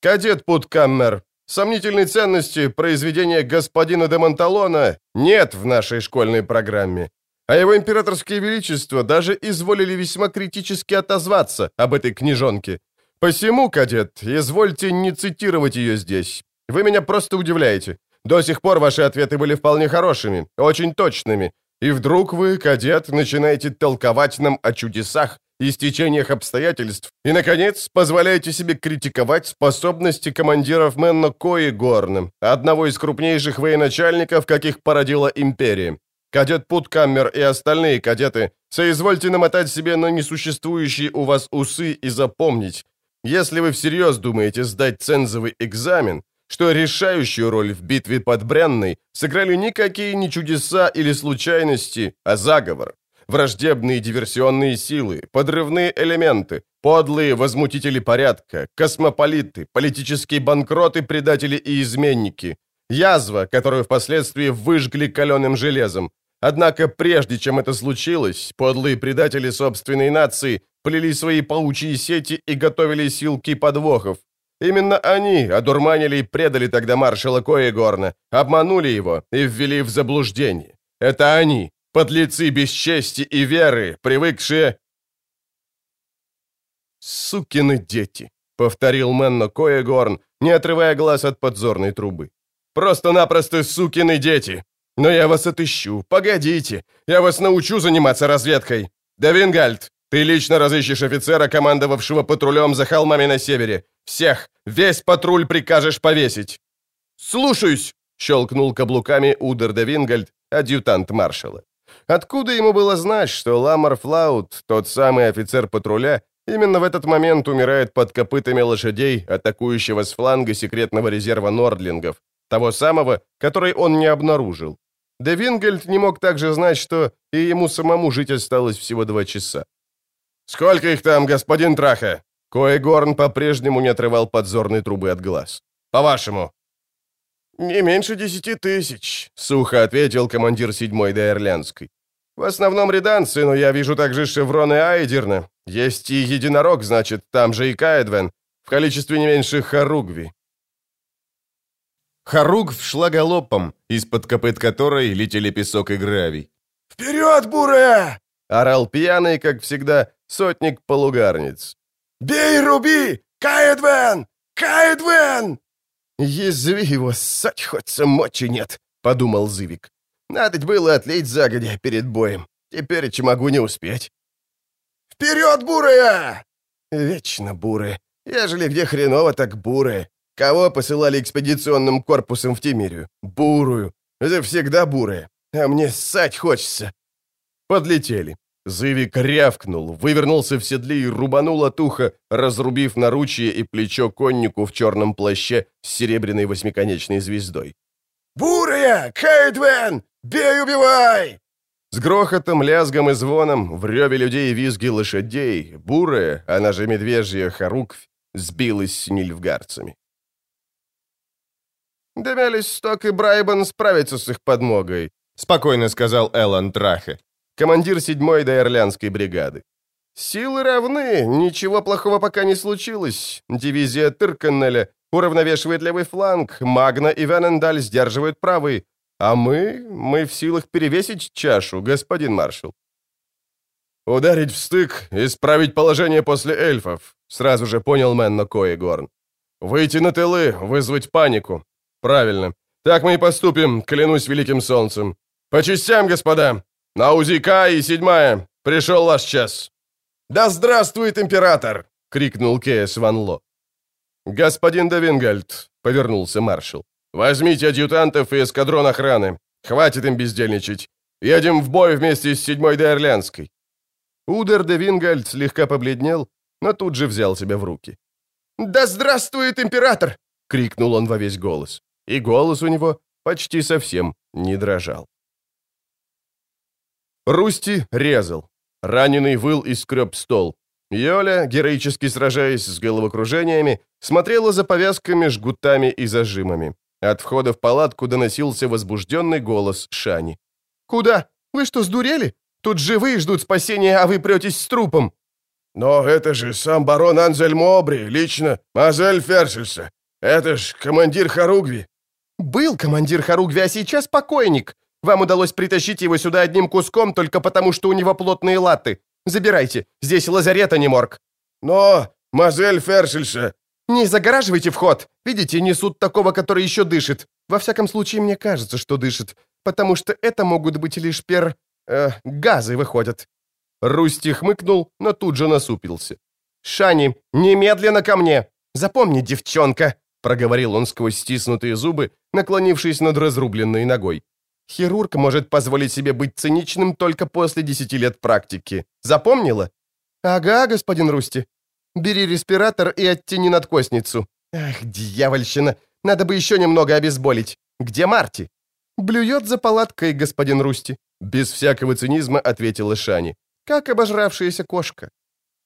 «Кадет Путкаммер, сомнительной ценности произведения господина де Монталона нет в нашей школьной программе, а его императорское величество даже изволили весьма критически отозваться об этой книжонке. Посему, кадет, извольте не цитировать ее здесь. Вы меня просто удивляете. До сих пор ваши ответы были вполне хорошими, очень точными, и вдруг вы, кадет, начинаете толковать нам о чудесах и стечениях обстоятельств, и, наконец, позволяете себе критиковать способности командиров Мэнна Кои Горна, одного из крупнейших военачальников, каких породила империя. Кадет Путкаммер и остальные кадеты, соизвольте намотать себе на несуществующие у вас усы и запомнить, если вы всерьез думаете сдать цензовый экзамен, что решающую роль в битве под Брянной сыграли никакие не чудеса или случайности, а заговор. Враждебные диверсионные силы, подрывные элементы, подлые возмутители порядка, космополиты, политические банкроты, предатели и изменники. язва, которую впоследствии выжгли каленым железом. Однако прежде чем это случилось, подлые предатели собственной нации плели свои паучьи сети и готовили силки подвохов. Именно они одурманили и предали тогда маршала Коегорна, обманули его и ввели в заблуждение. Это они, подлецы без чести и веры, привыкшие... «Сукины дети», — повторил Менно Коегорн, не отрывая глаз от подзорной трубы. «Просто-напросто сукины дети! Но я вас отыщу, погодите, я вас научу заниматься разведкой! Давингальд, ты лично разыщешь офицера, командовавшего патрулем за холмами на севере. Всех, весь патруль прикажешь повесить!» «Слушаюсь!» — щелкнул каблуками Удер Давингальд, адъютант маршала. Откуда ему было знать, что Ламар Флаут, тот самый офицер патруля, именно в этот момент умирает под копытами лошадей, атакующего с фланга секретного резерва Нордлингов, того самого, который он не обнаружил. Де Вингельд не мог также знать, что и ему самому жить осталось всего два часа. «Сколько их там, господин Траха?» Коегорн по-прежнему не отрывал подзорной трубы от глаз. «По-вашему?» «Не меньше десяти тысяч», — сухо ответил командир седьмой Дейрлянской. «В основном реданцы, но я вижу также шевроны Айдерна. Есть и единорог, значит, там же и Каэдвен, в количестве не меньше Харугви». Харугв шла галопом, из-под копыт которой летели песок и гравий. «Вперед, буре!» — орал пьяный, как всегда, сотник-полугарниц. «Бей, руби! Каэдвен! Каэдвен!» «Язви его, ссать хоть мочи нет», — подумал Зывик. «Надо было отлить загодя перед боем. Теперь че могу не успеть». «Вперед, бурая!» «Вечно буры. Ежели где хреново, так буры. Кого посылали экспедиционным корпусом в Тимирию? Бурую. Это всегда бурые. А мне ссать хочется». Подлетели. Зывик рявкнул, вывернулся в седле и рубанул от уха, разрубив наручье и плечо коннику в черном плаще с серебряной восьмиконечной звездой. «Бурая! Кейдвен! Бей, убивай!» С грохотом, лязгом и звоном, в реве людей и визги лошадей, бурая, она же медвежья хоруквь, сбилась с нильфгарцами. «Демялись Сток и Брайбан справятся с их подмогой», — спокойно сказал Эллен Трахе командир 7-й Дайрлянской бригады. «Силы равны, ничего плохого пока не случилось. Дивизия Тырканнеля уравновешивает левый фланг, Магна и Венендаль сдерживают правый. А мы, мы в силах перевесить чашу, господин маршал». «Ударить в стык, исправить положение после эльфов», сразу же понял Мэнно Коегорн. «Выйти на тылы, вызвать панику. Правильно. Так мы и поступим, клянусь великим солнцем. По частям, господа. «На УЗИК и седьмая! Пришел ваш час!» «Да здравствует император!» — крикнул Кеес Ван Ло. «Господин Давингальд», — повернулся маршал, — «возьмите адъютантов и эскадрон охраны. Хватит им бездельничать. Едем в бой вместе с седьмой Дейрлянской». Удер Давингальд слегка побледнел, но тут же взял себя в руки. «Да здравствует император!» — крикнул он во весь голос. И голос у него почти совсем не дрожал. Русти резал. Раненый выл и скреб стол. Йоля, героически сражаясь с головокружениями, смотрела за повязками, жгутами и зажимами. От входа в палатку доносился возбужденный голос Шани. «Куда? Вы что, сдурели? Тут живые ждут спасения, а вы претесь с трупом!» «Но это же сам барон Анзель Мобри, лично, Мазель Фершельса. Это ж командир Харугви». «Был командир Харугви, а сейчас покойник. Вам удалось притащить его сюда одним куском только потому, что у него плотные латы. Забирайте, здесь лазарет, а не морг». «Но, мазель Фершельша...» «Не загораживайте вход. Видите, несут такого, который еще дышит. Во всяком случае, мне кажется, что дышит, потому что это могут быть лишь пер... Э, газы выходят». Русти хмыкнул, но тут же насупился. «Шани, немедленно ко мне! Запомни, девчонка!» проговорил он сквозь стиснутые зубы, наклонившись над разрубленной ногой. Хирург может позволить себе быть циничным только после десяти лет практики. Запомнила? Ага, господин Русти. Бери респиратор и оттяни надкосницу. Ах, дьявольщина, надо бы еще немного обезболить. Где Марти? Блюет за палаткой, господин Русти. Без всякого цинизма ответила Шани. Как обожравшаяся кошка.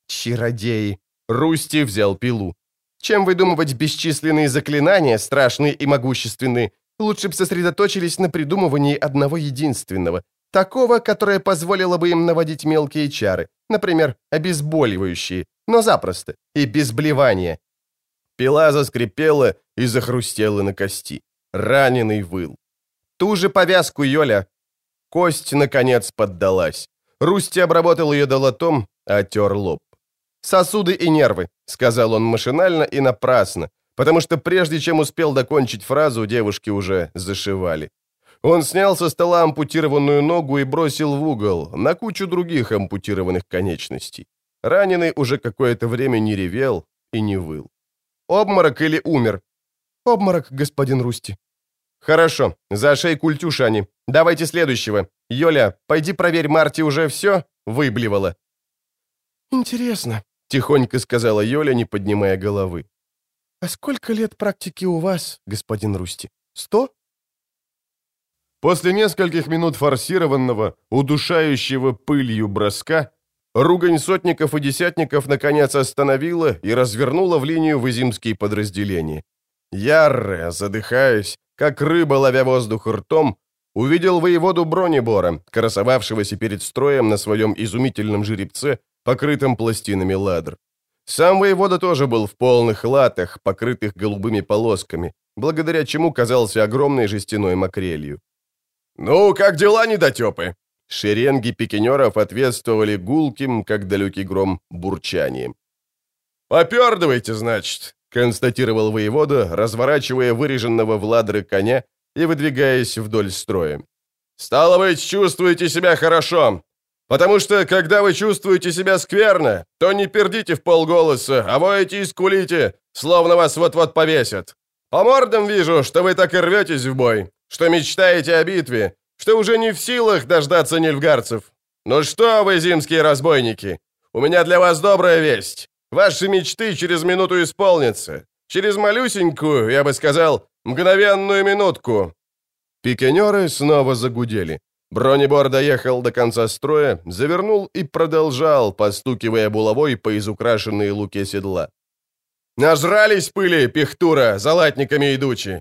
Чародеи. Русти взял пилу. Чем выдумывать бесчисленные заклинания, страшные и могущественные, Лучше бы сосредоточились на придумывании одного единственного, такого, которое позволило бы им наводить мелкие чары, например, обезболивающие, но запросто и без блевания. Пила заскрипела и захрустела на кости. Раненый выл. Ту же повязку, Йоля. Кость, наконец, поддалась. Русти обработал ее долотом, отер лоб. «Сосуды и нервы», — сказал он машинально и напрасно, потому что прежде чем успел докончить фразу, девушки уже зашивали. Он снял со стола ампутированную ногу и бросил в угол, на кучу других ампутированных конечностей. Раненый уже какое-то время не ревел и не выл. «Обморок или умер?» «Обморок, господин Русти». «Хорошо, за шей культюшани. Давайте следующего. Йоля, пойди проверь, Марти уже все выблевала». «Интересно», — тихонько сказала Йоля, не поднимая головы. «А сколько лет практики у вас, господин Русти? Сто?» После нескольких минут форсированного, удушающего пылью броска, ругань сотников и десятников наконец остановила и развернула в линию вызимские подразделения. Ярре, задыхаясь, как рыба, ловя воздух ртом, увидел воеводу Бронебора, красовавшегося перед строем на своем изумительном жеребце, покрытом пластинами ладр. Сам воевода тоже был в полных латах, покрытых голубыми полосками, благодаря чему казался огромной жестяной макрелью. «Ну, как дела, недотепы?» Шеренги пикинеров ответствовали гулким, как далекий гром, бурчанием. «Попердывайте, значит», — констатировал воевода, разворачивая выреженного в ладры коня и выдвигаясь вдоль строя. «Стало быть, чувствуете себя хорошо, потому что, когда вы чувствуете себя скверно, то не пердите в полголоса, а воете и скулите, словно вас вот-вот повесят. По мордам вижу, что вы так и рветесь в бой, что мечтаете о битве, что уже не в силах дождаться нильфгарцев. Ну что вы, зимские разбойники, у меня для вас добрая весть. Ваши мечты через минуту исполнятся. Через малюсенькую, я бы сказал, мгновенную минутку». Пикинеры снова загудели. Бронебор доехал до конца строя, завернул и продолжал, постукивая булавой по изукрашенной луке седла. «Нажрались пыли, пихтура, залатниками идучи.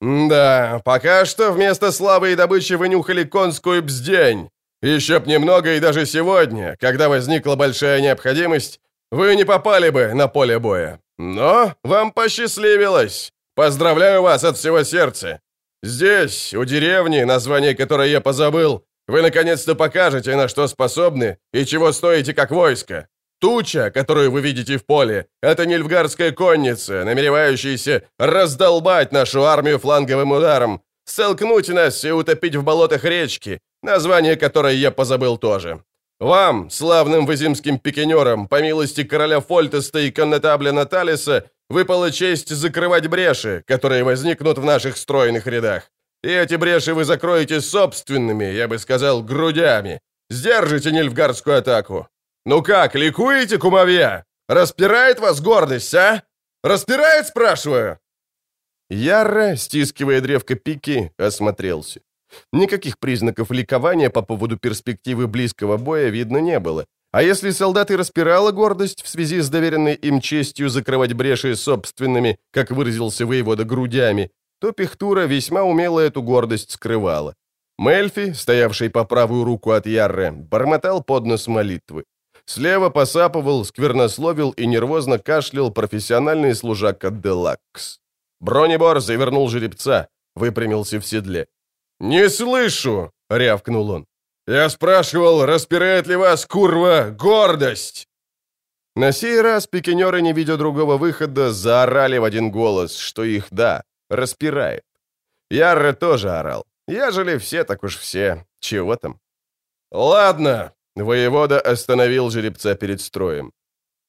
«Да, пока что вместо славы и добычи вынюхали конскую бздень. Еще б немного и даже сегодня, когда возникла большая необходимость, вы не попали бы на поле боя. Но вам посчастливилось. Поздравляю вас от всего сердца. Здесь, у деревни, название которой я позабыл, вы наконец-то покажете, на что способны и чего стоите как войско. Туча, которую вы видите в поле, это нильфгарская конница, намеревающаяся раздолбать нашу армию фланговым ударом, столкнуть нас и утопить в болотах речки, название которой я позабыл тоже. Вам, славным вазимским пикинерам, по милости короля Фольтеста и коннетабля Наталиса, выпала честь закрывать бреши, которые возникнут в наших стройных рядах. И эти бреши вы закроете собственными, я бы сказал, грудями. Сдержите нильфгардскую атаку. «Ну как, ликуете, кумовья? Распирает вас гордость, а? Распирает, спрашиваю?» Ярро, стискивая древко пики, осмотрелся. Никаких признаков ликования по поводу перспективы близкого боя видно не было. А если солдаты распирала гордость в связи с доверенной им честью закрывать бреши собственными, как выразился воевода, грудями, то Пехтура весьма умело эту гордость скрывала. Мельфи, стоявший по правую руку от Ярре, бормотал под нос молитвы. Слева посапывал, сквернословил и нервозно кашлял профессиональный служака Делакс. Бронебор завернул жеребца, выпрямился в седле. «Не слышу!» — рявкнул он. «Я спрашивал, распирает ли вас, курва, гордость?» На сей раз пикинеры, не видя другого выхода, заорали в один голос, что их, да, распирает. Ярре тоже орал. Ежели все, так уж все. Чего там? «Ладно, Воевода остановил жеребца перед строем.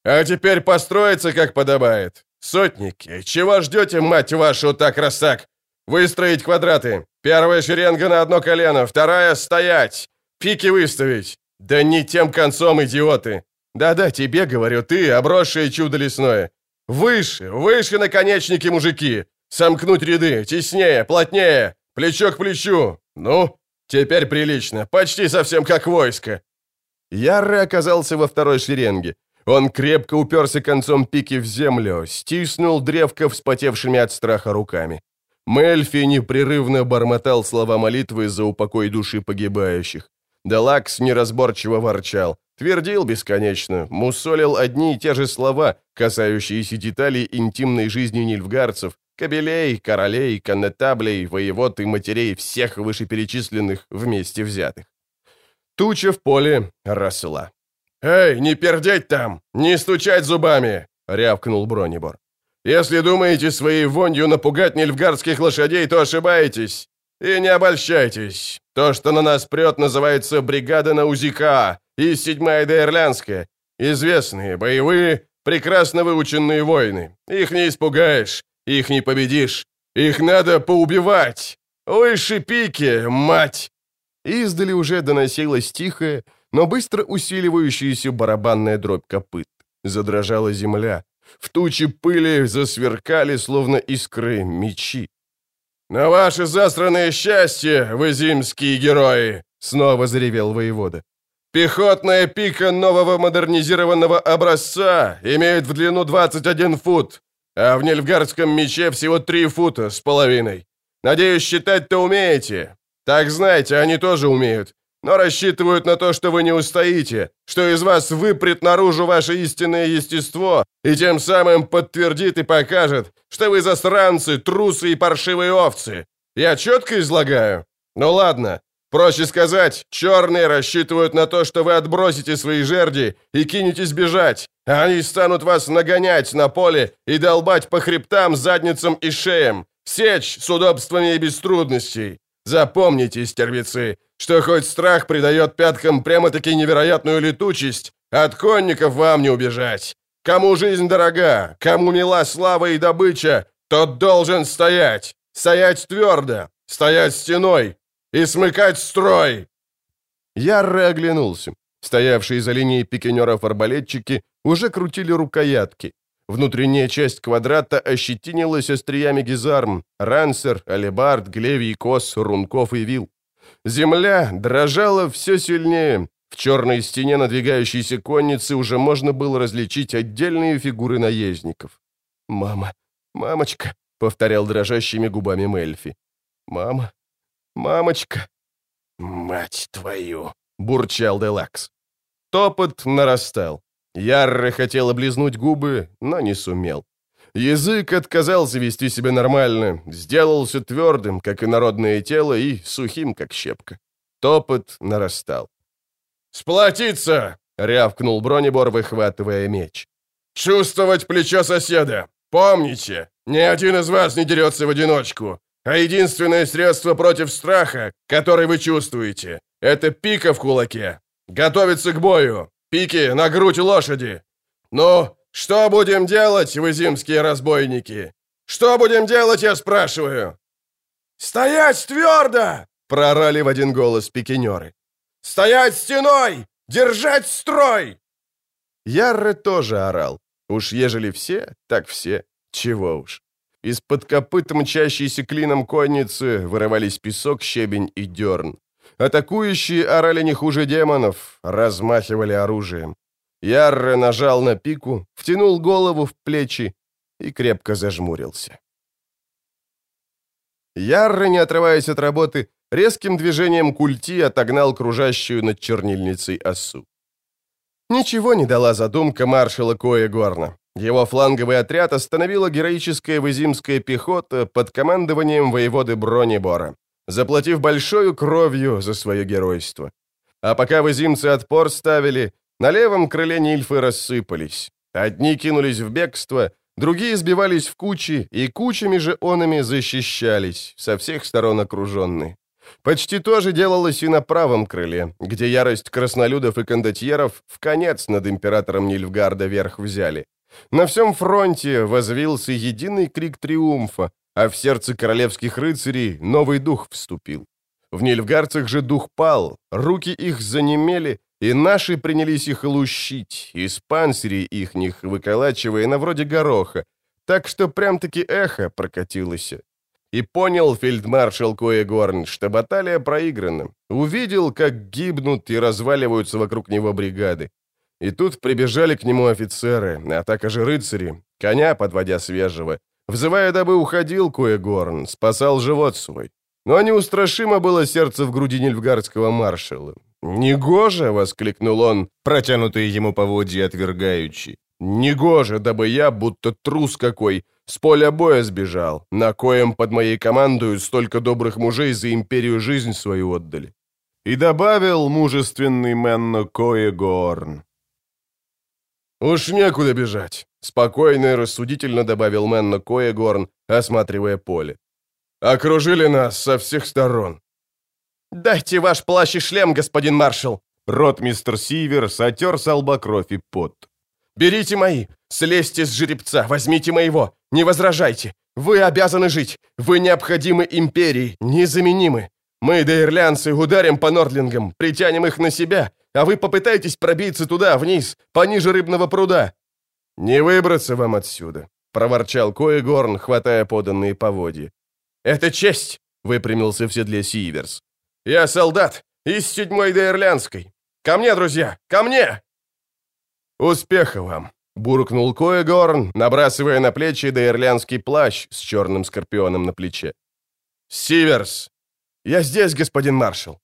«А теперь построиться, как подобает. Сотники, чего ждете, мать вашу, так рассак? Выстроить квадраты. Первая шеренга на одно колено, вторая — стоять. Пики выставить. Да не тем концом, идиоты. Да-да, тебе говорю, ты, обросшее чудо лесное. Выше, выше наконечники, мужики. Сомкнуть ряды, теснее, плотнее, плечо к плечу. Ну, теперь прилично, почти совсем как войско. Ярры оказался во второй шеренге. Он крепко уперся концом пики в землю, стиснул древко вспотевшими от страха руками. Мельфи непрерывно бормотал слова молитвы за упокой души погибающих. Делакс неразборчиво ворчал, твердил бесконечно, мусолил одни и те же слова, касающиеся деталей интимной жизни нильфгарцев, кобелей, королей, коннетаблей, воевод и матерей всех вышеперечисленных вместе взятых. Туча в поле росла. «Эй, не пердеть там! Не стучать зубами!» — рявкнул Бронебор. «Если думаете своей вонью напугать нильфгардских лошадей, то ошибаетесь. И не обольщайтесь. То, что на нас прет, называется бригада Наузика и седьмая Дейрлянская. Известные, боевые, прекрасно выученные воины. Их не испугаешь, их не победишь. Их надо поубивать. Выше пики, мать!» Издали уже доносилась тихая, но быстро усиливающаяся барабанная дробь копыт. Задрожала земля. В туче пыли засверкали, словно искры, мечи. «На ваше засранное счастье, вы зимские герои!» — снова заревел воевода. «Пехотная пика нового модернизированного образца имеет в длину 21 фут, а в Нельфгардском мече всего 3 фута с половиной. Надеюсь, считать-то умеете. Так знаете, они тоже умеют но рассчитывают на то, что вы не устоите, что из вас выпрет наружу ваше истинное естество и тем самым подтвердит и покажет, что вы засранцы, трусы и паршивые овцы. Я четко излагаю? Ну ладно. Проще сказать, черные рассчитывают на то, что вы отбросите свои жерди и кинетесь бежать, а они станут вас нагонять на поле и долбать по хребтам, задницам и шеям, сечь с удобствами и без трудностей. Запомните, стервецы, что хоть страх придает пяткам прямо-таки невероятную летучесть, от конников вам не убежать. Кому жизнь дорога, кому мила слава и добыча, тот должен стоять, стоять твердо, стоять стеной и смыкать строй. Ярре оглянулся. Стоявшие за линией пикинеров арбалетчики уже крутили рукоятки. Внутренняя часть квадрата ощетинилась остриями гизарм, рансер, алебард, глевий, кос, рунков и вил. Земля дрожала все сильнее. В черной стене надвигающейся конницы уже можно было различить отдельные фигуры наездников. «Мама, мамочка», — повторял дрожащими губами Мельфи. «Мама, мамочка». «Мать твою!» — бурчал Делакс. Топот нарастал. Ярро хотел облизнуть губы, но не сумел. Язык отказался вести себя нормально, сделался твердым, как и народное тело, и сухим, как щепка. Топот нарастал. «Сплотиться!» — рявкнул Бронебор, выхватывая меч. «Чувствовать плечо соседа! Помните, ни один из вас не дерется в одиночку, а единственное средство против страха, который вы чувствуете, это пика в кулаке. Готовиться к бою! Пики на грудь лошади! Ну, «Что будем делать, вы зимские разбойники? Что будем делать, я спрашиваю?» «Стоять твердо!» — прорали в один голос пикинеры. «Стоять стеной! Держать строй!» Ярре тоже орал. Уж ежели все, так все. Чего уж. Из-под копыт мчащейся клином конницы вырывались песок, щебень и дерн. Атакующие орали не хуже демонов, размахивали оружием. Ярре нажал на пику, втянул голову в плечи и крепко зажмурился. Ярре, не отрываясь от работы, резким движением культи отогнал кружащую над чернильницей осу. Ничего не дала задумка маршала Коя Горна. Его фланговый отряд остановила героическая вызимская пехота под командованием воеводы Бронебора, заплатив большой кровью за свое геройство. А пока вызимцы отпор ставили, на левом крыле нильфы рассыпались. Одни кинулись в бегство, другие сбивались в кучи, и кучами же онами защищались, со всех сторон окруженные. Почти то же делалось и на правом крыле, где ярость краснолюдов и кондотьеров в конец над императором Нильфгарда верх взяли. На всем фронте возвился единый крик триумфа, а в сердце королевских рыцарей новый дух вступил. В Нильфгарцах же дух пал, руки их занемели, и наши принялись их лущить, из панцирей ихних выколачивая на вроде гороха, так что прям-таки эхо прокатилось. И понял фельдмаршал Коегорн, что баталия проиграна. Увидел, как гибнут и разваливаются вокруг него бригады. И тут прибежали к нему офицеры, а так же рыцари, коня подводя свежего, Взывая, дабы уходил Куэгорн, спасал живот свой. Но неустрашимо было сердце в груди нильфгардского маршала. «Негоже!» — воскликнул он, протянутые ему поводья отвергаючи. «Негоже, дабы я, будто трус какой, с поля боя сбежал, на коем под моей командою столько добрых мужей за империю жизнь свою отдали». И добавил мужественный Менно Коегорн. «Уж некуда бежать», — спокойно и рассудительно добавил Менно Коегорн, осматривая поле. «Окружили нас со всех сторон. «Дайте ваш плащ и шлем, господин маршал!» Рот мистер Сиверс отер с лба кровь и пот. «Берите мои! Слезьте с жеребца! Возьмите моего! Не возражайте! Вы обязаны жить! Вы необходимы империи! Незаменимы! Мы, дейрлянцы, ударим по нордлингам, притянем их на себя, а вы попытаетесь пробиться туда, вниз, пониже рыбного пруда!» «Не выбраться вам отсюда!» — проворчал Коегорн, хватая поданные поводья. «Это честь!» — выпрямился в седле Сиверс. Я солдат из седьмой Дейрлянской. Ко мне, друзья, ко мне!» «Успеха вам!» — буркнул Коегорн, набрасывая на плечи дейрлянский плащ с черным скорпионом на плече. «Сиверс! Я здесь, господин маршал!»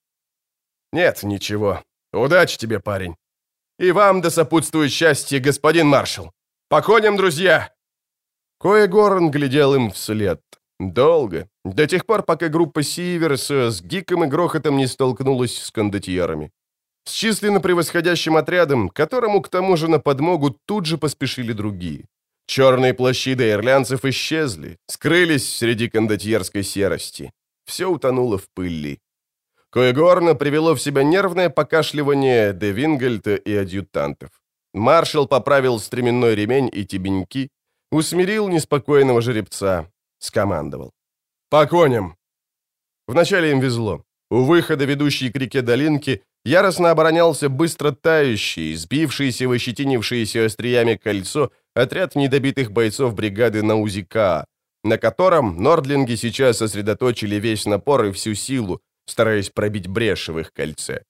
«Нет, ничего. Удачи тебе, парень. И вам да сопутствует счастье, господин маршал. По коням, друзья!» Коегорн глядел им вслед. Долго. До тех пор, пока группа Сиверса с гиком и грохотом не столкнулась с кондотьерами. С численно превосходящим отрядом, которому к тому же на подмогу тут же поспешили другие. Черные плащи дейрлянцев исчезли, скрылись среди кондотьерской серости. Все утонуло в пыли. Коегорна привело в себя нервное покашливание де Вингельта и адъютантов. Маршал поправил стременной ремень и тебеньки, усмирил неспокойного жеребца, скомандовал. «По коням!» Вначале им везло. У выхода, ведущей к реке Долинки, яростно оборонялся быстро тающий, сбившийся в ощетинившиеся остриями кольцо отряд недобитых бойцов бригады Наузика, на котором нордлинги сейчас сосредоточили весь напор и всю силу, стараясь пробить бреши в их кольце.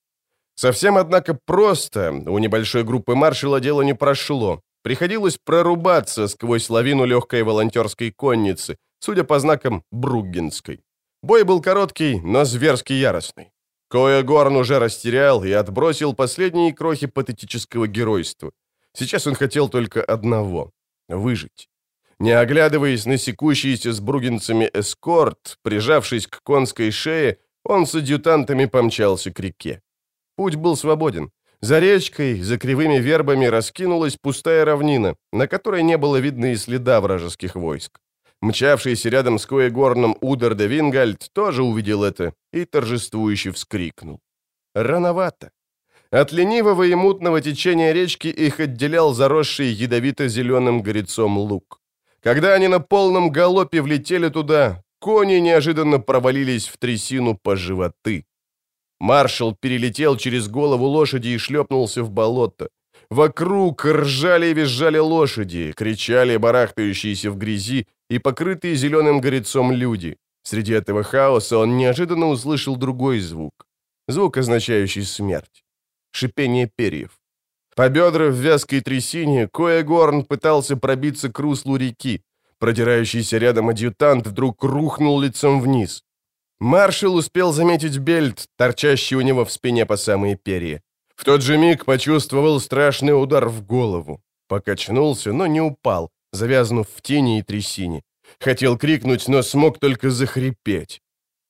Совсем, однако, просто у небольшой группы маршала дело не прошло. Приходилось прорубаться сквозь лавину легкой волонтерской конницы, судя по знакам, Бруггенской. Бой был короткий, но зверски яростный. Коя-Горн уже растерял и отбросил последние крохи патетического геройства. Сейчас он хотел только одного — выжить. Не оглядываясь на секущийся с бругенцами эскорт, прижавшись к конской шее, он с адъютантами помчался к реке. Путь был свободен. За речкой, за кривыми вербами раскинулась пустая равнина, на которой не было видно и следа вражеских войск. Мчавшийся рядом с Коегорном Удер де Вингальд тоже увидел это и торжествующе вскрикнул. Рановато. От ленивого и мутного течения речки их отделял заросший ядовито-зеленым горецом луг. Когда они на полном галопе влетели туда, кони неожиданно провалились в трясину по животы. Маршал перелетел через голову лошади и шлепнулся в болото. Вокруг ржали и визжали лошади, кричали барахтающиеся в грязи и покрытые зеленым горецом люди. Среди этого хаоса он неожиданно услышал другой звук. Звук, означающий смерть. Шипение перьев. По бедра в вязкой трясине Коегорн пытался пробиться к руслу реки. Продирающийся рядом адъютант вдруг рухнул лицом вниз. Маршал успел заметить бельт, торчащий у него в спине по самые перья. В тот же миг почувствовал страшный удар в голову. Покачнулся, но не упал, завязнув в тени и трясине. Хотел крикнуть, но смог только захрипеть.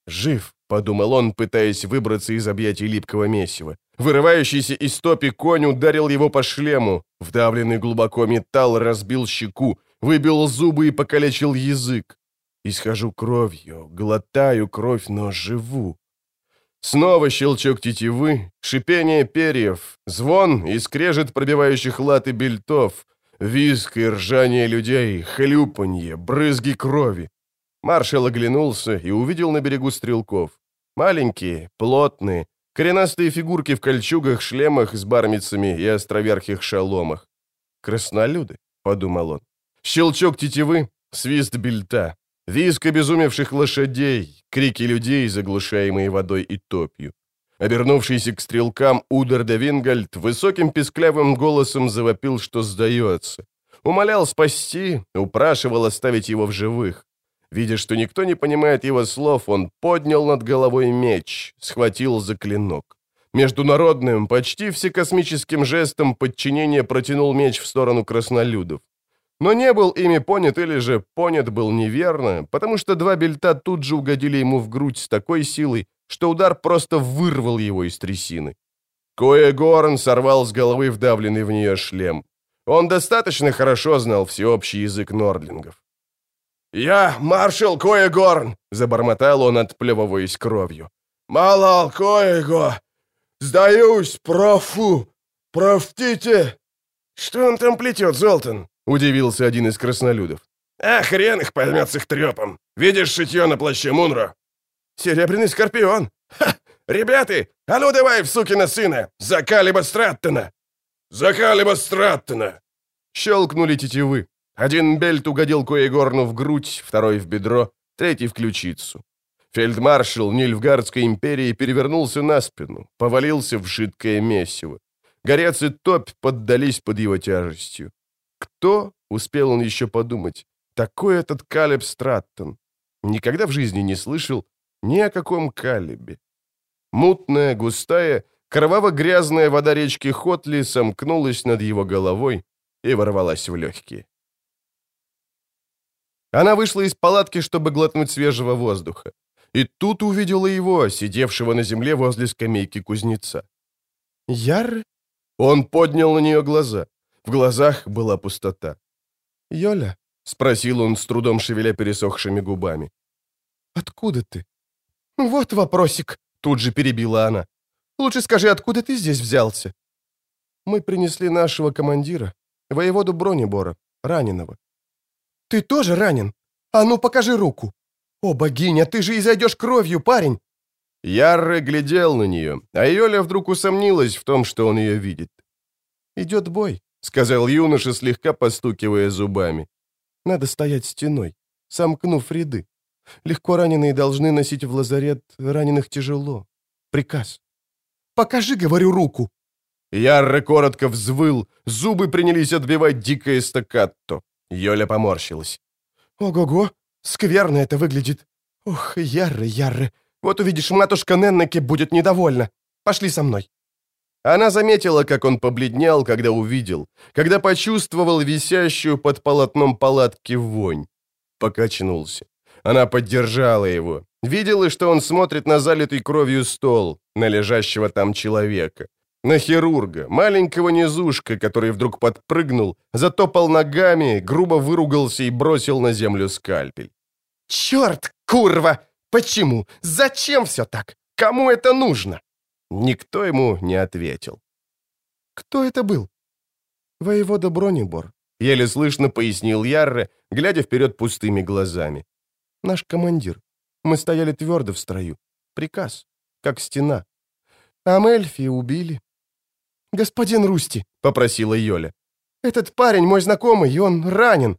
«Жив», — подумал он, пытаясь выбраться из объятий липкого месива. Вырывающийся из топи конь ударил его по шлему. Вдавленный глубоко металл разбил щеку, выбил зубы и покалечил язык. Исхожу кровью, глотаю кровь, но живу. Снова щелчок тетивы, шипение перьев, звон и скрежет пробивающих латы бельтов, визг и ржание людей, хлюпанье, брызги крови. Маршал оглянулся и увидел на берегу стрелков. Маленькие, плотные, коренастые фигурки в кольчугах, шлемах с бармицами и островерхих шаломах. «Краснолюды», — подумал он. Щелчок тетивы, свист бельта, Виск обезумевших лошадей, крики людей, заглушаемые водой и топью. Обернувшийся к стрелкам Удер де Вингальд высоким песклявым голосом завопил, что сдается. Умолял спасти, упрашивал оставить его в живых. Видя, что никто не понимает его слов, он поднял над головой меч, схватил за клинок. Международным, почти всекосмическим жестом подчинения протянул меч в сторону краснолюдов. Но не был ими понят или же понят был неверно, потому что два бельта тут же угодили ему в грудь с такой силой, что удар просто вырвал его из трясины. Кое Горн сорвал с головы вдавленный в нее шлем. Он достаточно хорошо знал всеобщий язык нордлингов. «Я маршал Коегорн!» — забормотал он, отплевываясь кровью. «Малал Коего! Сдаюсь, профу! Профтите!» «Что он там плетет, Золтан?» — удивился один из краснолюдов. «А хрен их поймет с их трепом! Видишь шитье на плаще Мунро?» «Серебряный скорпион! Ха! Ребята, а ну давай в сукина сына! За Калиба Страттона!» «За Калиба Страттона!» Щелкнули тетивы. Один бельт угодил Коегорну в грудь, второй в бедро, третий в ключицу. Фельдмаршал Нильфгардской империи перевернулся на спину, повалился в жидкое месиво. Горец и топь поддались под его тяжестью. Кто, успел он еще подумать, такой этот Калеб Страттон? Никогда в жизни не слышал ни о каком Калебе. Мутная, густая, кроваво-грязная вода речки Хотли сомкнулась над его головой и ворвалась в легкие. Она вышла из палатки, чтобы глотнуть свежего воздуха. И тут увидела его, сидевшего на земле возле скамейки кузнеца. «Яр?» Он поднял на нее глаза. В глазах была пустота. «Йоля?» — спросил он, с трудом шевеля пересохшими губами. «Откуда ты?» «Вот вопросик», — тут же перебила она. «Лучше скажи, откуда ты здесь взялся?» «Мы принесли нашего командира, воеводу Бронебора, раненого. «Ты тоже ранен? А ну, покажи руку!» «О, богиня, ты же изойдешь кровью, парень!» Ярре глядел на нее, а Йоля вдруг усомнилась в том, что он ее видит. «Идет бой», — сказал юноша, слегка постукивая зубами. «Надо стоять стеной, сомкнув ряды. Легко раненые должны носить в лазарет, раненых тяжело. Приказ». «Покажи, говорю, руку!» Ярре коротко взвыл, зубы принялись отбивать дикое стаккато. Йоля поморщилась. «Ого-го, скверно это выглядит. Ох, Ярры, Ярры, вот увидишь, матушка Неннеке будет недовольна. Пошли со мной». Она заметила, как он побледнел, когда увидел, когда почувствовал висящую под полотном палатки вонь. Покачнулся. Она поддержала его. Видела, что он смотрит на залитый кровью стол, на лежащего там человека. На хирурга, маленького низушка, который вдруг подпрыгнул, затопал ногами, грубо выругался и бросил на землю скальпель. «Черт, курва! Почему? Зачем все так? Кому это нужно?» Никто ему не ответил. «Кто это был?» «Воевода Бронебор», — еле слышно пояснил Ярре, глядя вперед пустыми глазами. «Наш командир. Мы стояли твердо в строю. Приказ, как стена. А Мельфи убили. «Господин Русти», — попросила Йоля. «Этот парень мой знакомый, и он ранен».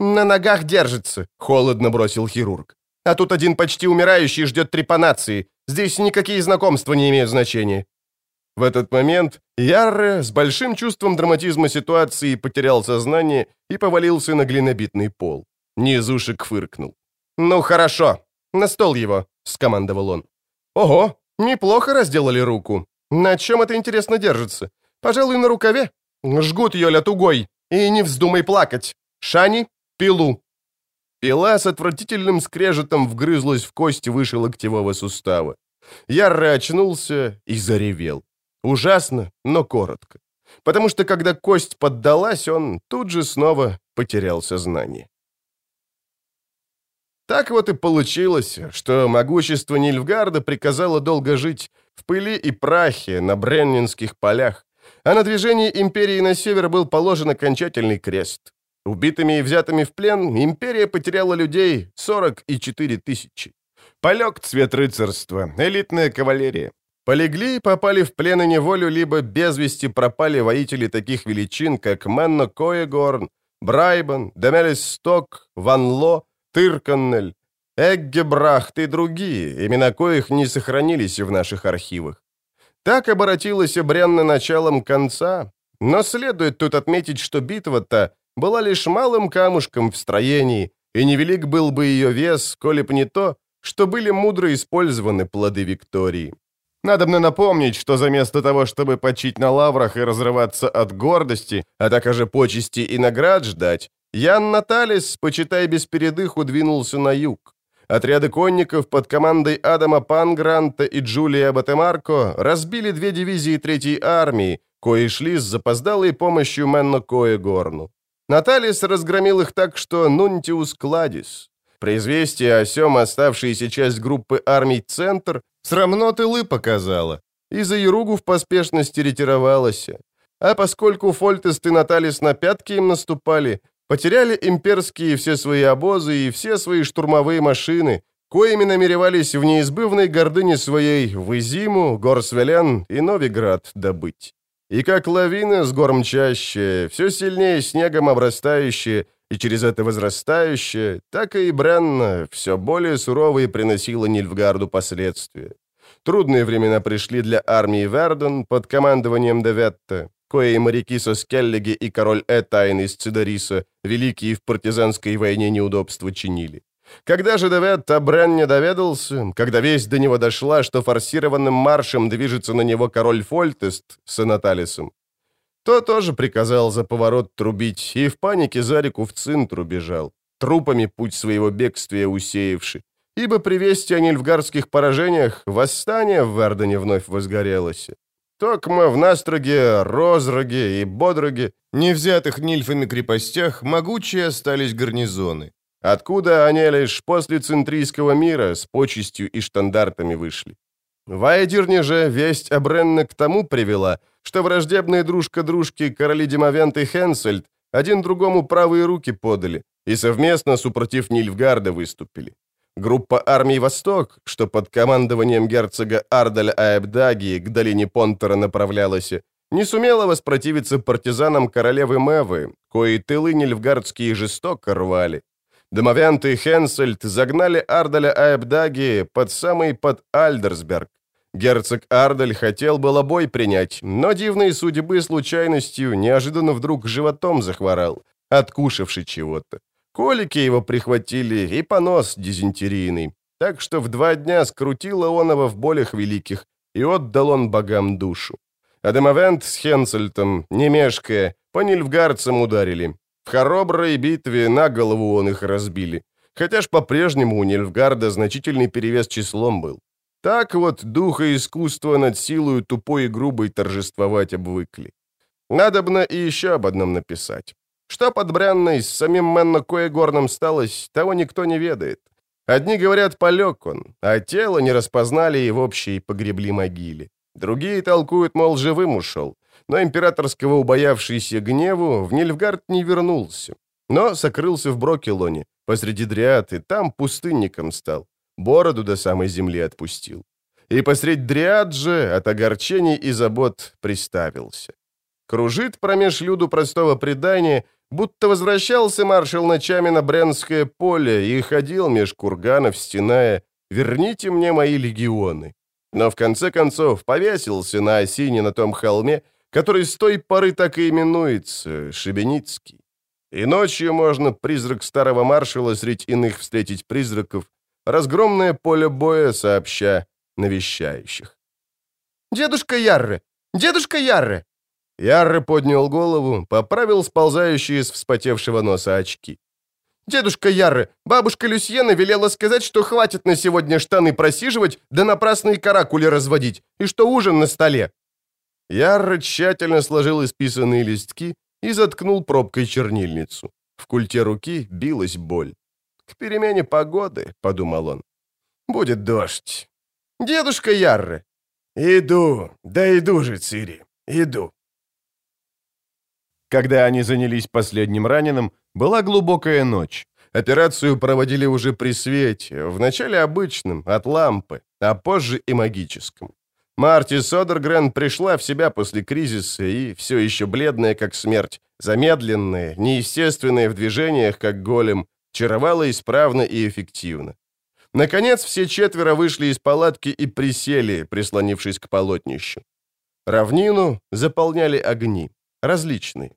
«На ногах держится», — холодно бросил хирург. «А тут один почти умирающий ждет трепанации. Здесь никакие знакомства не имеют значения». В этот момент Ярре с большим чувством драматизма ситуации потерял сознание и повалился на глинобитный пол. Низушек фыркнул. «Ну хорошо, на стол его», — скомандовал он. «Ого, неплохо разделали руку. На чем это, интересно, держится? Пожалуй, на рукаве. Жгут Йоля тугой. И не вздумай плакать. Шани, пилу. Пила с отвратительным скрежетом вгрызлась в кость выше локтевого сустава. Ярро очнулся и заревел. Ужасно, но коротко. Потому что, когда кость поддалась, он тут же снова потерял сознание. Так вот и получилось, что могущество Нильфгарда приказало долго жить в пыли и прахе на Бреннинских полях, а на движении империи на север был положен окончательный крест. Убитыми и взятыми в плен империя потеряла людей 44 тысячи. Полег цвет рыцарства, элитная кавалерия. Полегли и попали в плен и неволю, либо без вести пропали воители таких величин, как Манно Коегорн, Брайбан, Демелис Сток, Ван Ло, Тырканнель, Эггебрахт и другие, имена коих не сохранились в наших архивах. Так оборотилось Брянна началом конца, но следует тут отметить, что битва-то была лишь малым камушком в строении, и невелик был бы ее вес, коли б не то, что были мудро использованы плоды Виктории. Надо мне напомнить, что заместо того, чтобы почить на лаврах и разрываться от гордости, а так же почести и наград ждать, Ян Наталис, почитай без передыху, двинулся на юг. Отряды конников под командой Адама Пангранта и Джулия Батемарко разбили две дивизии Третьей армии, кои шли с запоздалой помощью Менно Кое Горну. Наталис разгромил их так, что Нунтиус Кладис. При известии о сём оставшаяся часть группы армий «Центр» срамно тылы показала, и за Еругу в поспешности ретировалась. А поскольку Фольтест и Наталис на пятки им наступали, потеряли имперские все свои обозы и все свои штурмовые машины, коими намеревались в неизбывной гордыне своей в Изиму, Горсвелен и Новиград добыть. И как лавина с гор мчащая, все сильнее снегом обрастающая и через это возрастающая, так и Бренна все более суровые приносила Нильфгарду последствия. Трудные времена пришли для армии Верден под командованием Деветта, кои моряки со Скеллиги и король Этайн из Цидариса, великие в партизанской войне неудобства чинили. Когда же Давид о Бренне доведался, когда весть до него дошла, что форсированным маршем движется на него король Фольтест с Анаталисом, то тоже приказал за поворот трубить и в панике за реку в Цинтру бежал, трупами путь своего бегствия усеявший, ибо при вести о нильфгарских поражениях восстание в Вердене вновь возгорелось. Токма в Настроге, Розроге и Бодроге, не взятых нильфами крепостях, могучие остались гарнизоны. Откуда они лишь после центрийского мира с почестью и штандартами вышли? В Айдирне же весть о Бренне к тому привела, что враждебные дружка дружки короли Демовент и Хенсельд один другому правые руки подали и совместно супротив Нильфгарда выступили. Группа армий «Восток», что под командованием герцога Ардаля Аэбдагии к долине Понтера направлялась, не сумела воспротивиться партизанам королевы Мевы, кои тылы нильфгардские жестоко рвали. Домовянты Хенсельд загнали Ардаля Аэбдаги под самый под Альдерсберг. Герцог Ардель хотел было бой принять, но дивной судьбы случайностью неожиданно вдруг животом захворал, откушавший чего-то. Колики его прихватили и понос дизентерийный, так что в два дня скрутило оного в болях великих, и отдал он богам душу. А Демовент с Хенсельтом, не мешкая, по нильфгарцам ударили, в хороброй битве на голову он их разбили. Хотя ж по-прежнему у Нильфгарда значительный перевес числом был. Так вот духа искусства над силою тупой и грубой торжествовать обвыкли. Надобно и еще об одном написать. Что под Брянной с самим Менно Коегорном сталось, того никто не ведает. Одни говорят, полег он, а тело не распознали и в общей погребли могиле. Другие толкуют, мол, живым ушел но императорского убоявшийся гневу в Нильфгард не вернулся, но сокрылся в Брокелоне, посреди дриад, и там пустынником стал, бороду до самой земли отпустил. И посредь дриад же от огорчений и забот приставился. Кружит промеж люду простого предания, будто возвращался маршал ночами на Брянское поле и ходил меж курганов, стеная «Верните мне мои легионы». Но в конце концов повесился на осине на том холме который с той поры так и именуется Шебеницкий. И ночью можно призрак старого маршала среди иных встретить призраков, разгромное поле боя сообща навещающих. «Дедушка Ярре! Дедушка Ярре!» Ярре поднял голову, поправил сползающие с вспотевшего носа очки. «Дедушка Ярре, бабушка Люсьена велела сказать, что хватит на сегодня штаны просиживать, да напрасные каракули разводить, и что ужин на столе. Ярро тщательно сложил исписанные листки и заткнул пробкой чернильницу. В культе руки билась боль. «К перемене погоды», — подумал он. «Будет дождь». «Дедушка Ярре!» «Иду, да иду же, Цири, иду». Когда они занялись последним раненым, была глубокая ночь. Операцию проводили уже при свете, вначале обычным, от лампы, а позже и магическом. Марти Содергрен пришла в себя после кризиса и, все еще бледная, как смерть, замедленная, неестественная в движениях, как голем, чаровала исправно и эффективно. Наконец, все четверо вышли из палатки и присели, прислонившись к полотнищу. Равнину заполняли огни, различные.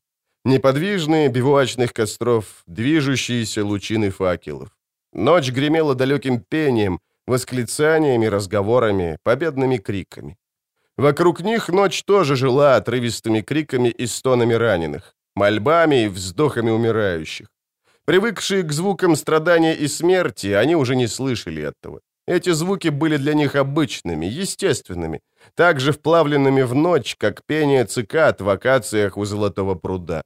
Неподвижные бивуачных костров, движущиеся лучины факелов. Ночь гремела далеким пением, восклицаниями, разговорами, победными криками. Вокруг них ночь тоже жила отрывистыми криками и стонами раненых, мольбами и вздохами умирающих. Привыкшие к звукам страдания и смерти, они уже не слышали этого. Эти звуки были для них обычными, естественными, так же вплавленными в ночь, как пение цикад в акациях у Золотого пруда.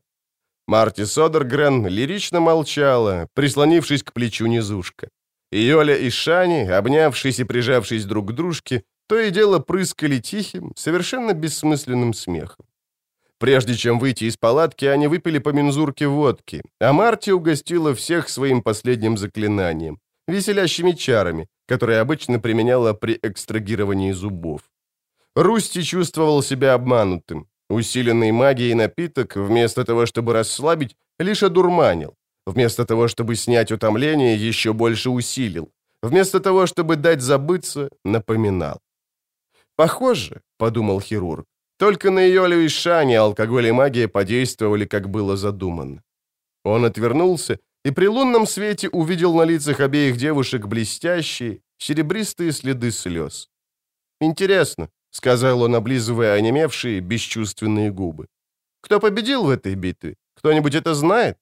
Марти Содергрен лирично молчала, прислонившись к плечу низушка. И Йоля и Шани, обнявшись и прижавшись друг к дружке, то и дело прыскали тихим, совершенно бессмысленным смехом. Прежде чем выйти из палатки, они выпили по мензурке водки, а Марти угостила всех своим последним заклинанием, веселящими чарами, которые обычно применяла при экстрагировании зубов. Русти чувствовал себя обманутым. Усиленный магией напиток, вместо того, чтобы расслабить, лишь одурманил. Вместо того, чтобы снять утомление, еще больше усилил. Вместо того, чтобы дать забыться, напоминал. «Похоже», — подумал хирург, только на Йолю и Шане алкоголь и магия подействовали, как было задумано. Он отвернулся и при лунном свете увидел на лицах обеих девушек блестящие, серебристые следы слез. «Интересно», — сказал он, облизывая онемевшие, бесчувственные губы. «Кто победил в этой битве? Кто-нибудь это знает?»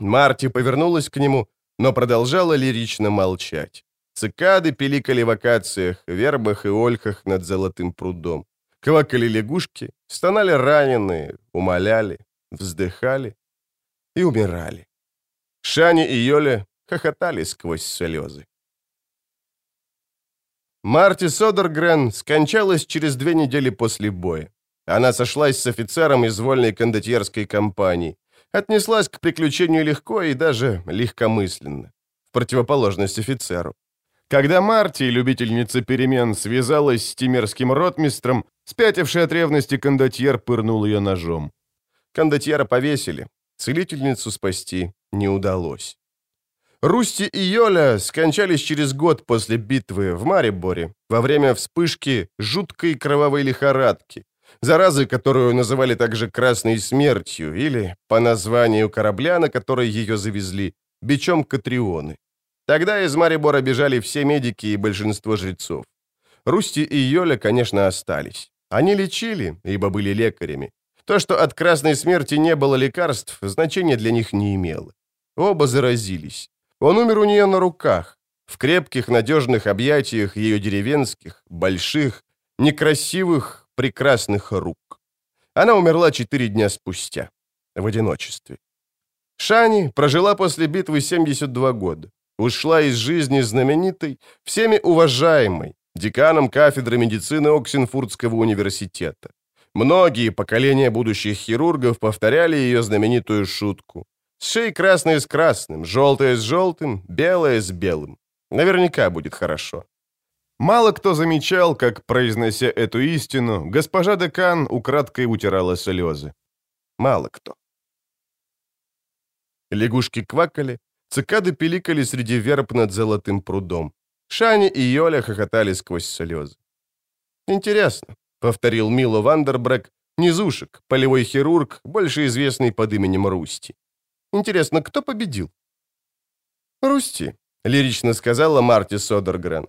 Марти повернулась к нему, но продолжала лирично молчать. Цикады пиликали в акациях, вербах и ольхах над золотым прудом. Квакали лягушки, стонали раненые, умоляли, вздыхали и умирали. Шани и Йоля хохотали сквозь слезы. Марти Содергрен скончалась через две недели после боя. Она сошлась с офицером из вольной кондотьерской компании, отнеслась к приключению легко и даже легкомысленно, в противоположность офицеру. Когда Марти, любительница перемен, связалась с тимерским ротмистром, спятивший от ревности кондотьер пырнул ее ножом. Кондотьера повесили. Целительницу спасти не удалось. Русти и Йоля скончались через год после битвы в Мариборе, во время вспышки жуткой кровавой лихорадки, заразы, которую называли также «красной смертью» или, по названию корабля, на который ее завезли, бичом Катрионы. Тогда из Марибора бежали все медики и большинство жрецов. Русти и Йоля, конечно, остались. Они лечили, ибо были лекарями. То, что от красной смерти не было лекарств, значения для них не имело. Оба заразились. Он умер у нее на руках, в крепких, надежных объятиях ее деревенских, больших, некрасивых, прекрасных рук. Она умерла четыре дня спустя, в одиночестве. Шани прожила после битвы 72 года ушла из жизни знаменитой, всеми уважаемой, деканом кафедры медицины Оксенфурдского университета. Многие поколения будущих хирургов повторяли ее знаменитую шутку. Шей красное с красным, желтое с желтым, белое с белым. Наверняка будет хорошо. Мало кто замечал, как, произнося эту истину, госпожа декан украдкой утирала слезы. Мало кто. Лягушки квакали, Цикады пиликали среди верб над золотым прудом. Шани и Йоля хохотали сквозь слезы. «Интересно», — повторил Мило Вандербрек, низушек, полевой хирург, больше известный под именем Русти. «Интересно, кто победил?» «Русти», — лирично сказала Марти Содергрен.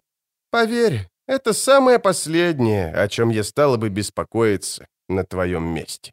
«Поверь, это самое последнее, о чем я стала бы беспокоиться на твоем месте».